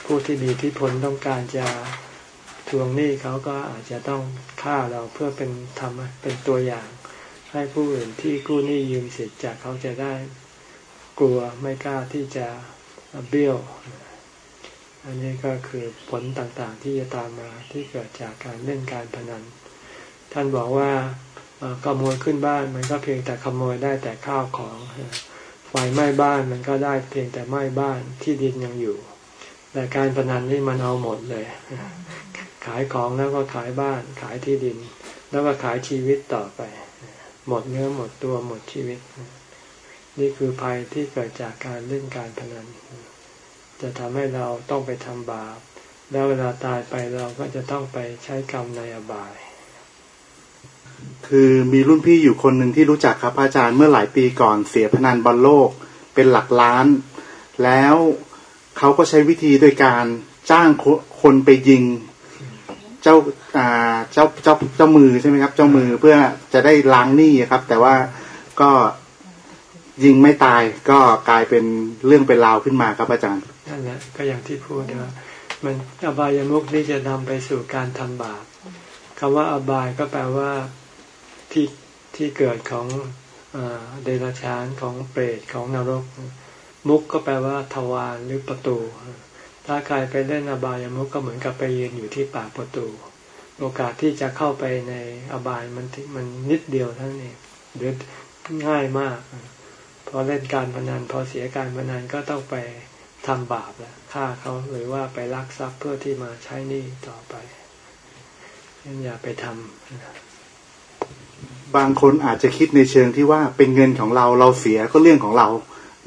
S1: ผู้ที่มีที่พลต้องการจะทวงหนี้เขาก็อาจจะต้องฆ่าเราเพื่อเป็นทำเป็นตัวอย่าง ให้ผู้อื่นที่กู้หนี้ยืมสิทธิ์จากเขาจะได้กลัวไม่กล้าที่จะเบี้ยวอันนี้ก็คือผลต่างๆ ที่จะตามมาที่เกิดจากการเล่นการพนัน ท่านบอกว่าขโมยขึ้นบ้านมันก็เพียงแต่ขโมยได้แต่ข้าวของไฟไหม้บ้านมันก็ได้เพียงแต่ไหม้บ้านที่ดินยังอยู่ แต่การพนันนี่มันเอาหมดเลย ขายของแล้วก็ขายบ้าน ขายที่ดิน แล้วก็ขายชีวิตต่อไป หมดเนื้อหมดตัวหมดชีวิต นี่คือภัยที่เกิดจากการเล่นการพนัน จะทำให้เราต้องไปทำบาป แล้วเวลาตายไปเราก็จะต้องไปใช้กรรมในอบาย
S3: คือมีรุ่นพี่อยู่คนหนึ่งที่รู้จักครับอาจารย์เมื่อหลายปีก่อนเสียพนันบอลโลกเป็นหลักล้าน แล้ว เขาก็ใช้วิธีโดยการจ้างคนไปยิง เจ้าอ่าเจ้าเจ้าเจ้ามือใช่ไหมครับ เจ้ามือเพื่อจะได้ล้างหนี้ครับ แต่ว่าก็ยิงไม่ตายก็กลายเป็นเรื่องเป็นราวขึ้นมาครับอาจารย์
S1: นั่นแหละก็อย่างที่พูดว่ามันอบายมุขนี่จะนำไปสู่การทำบาปคำว่าอบายก็แปลว่าที่ที่เกิดของเดรัจฉานของเปรตของนรก มุกก็แปลว่าทวารหรือประตู ถ้าใครไปเล่นอบายมุกก็เหมือนกับไปยืนอยู่ที่ปากประตู โอกาสที่จะเข้าไปในอบายมันมันนิดเดียวเท่านั้นเองหรือง่ายมาก พอเล่นการพนันพอเสียการพนันก็ต้องไปทำบาปแล้วฆ่าเขาหรือว่าไปลักทรัพย์เพื่อที่มาใช้หนี้ต่อไปงั้นอย่าไปทำ
S3: บางคนอาจจะคิดในเชิงที่ว่าเป็นเงินของเราเราเสียก็เรื่องของเรา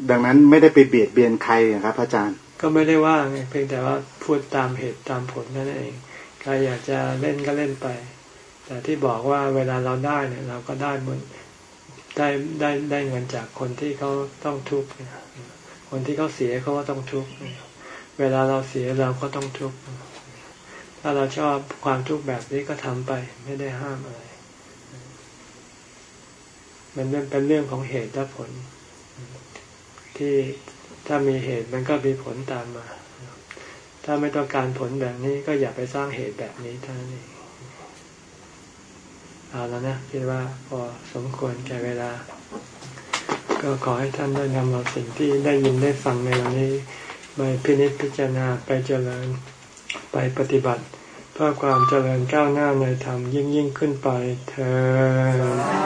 S3: ดังนั้นไม่ได้ไปเบียดเบียนใครครับ อาจารย์
S1: ก็ไม่ได้ว่าไงเพียงแต่ว่าพูดตามเหตุตามผลนั่นเองใครอยากจะเล่นก็เล่นไป แต่ที่บอกว่าเวลาเราได้เนี่ย เราก็ได้บนได้ได้ได้เงินจากคนที่เขาต้องทุกข์คนที่เขาเสียเขาก็ต้องทุกข์เวลาเราเสียเราก็ต้องทุกข์ถ้าเราชอบความทุกข์แบบนี้ก็ทำไป ไม่ได้ห้ามอะไรมันเป็นเรื่องของเหตุและผล ที่ถ้ามีเหตุมันก็มีผลตามมา ถ้าไม่ต้องการผลแบบนี้ก็อย่าไปสร้างเหตุแบบนี้เท่านั้นเองเอาแล้วนะคิดว่าพอสมควรแก่เวลา ก็ขอให้ท่านได้นำเอาสิ่งที่ได้ยินได้ฟังในวันนี้ไปพินิจพิจารณาไปเจริญไปปฏิบัติ เพื่อความเจริญก้าวหน้าในธรรมยิ่งยิ่งขึ้นไปเธอ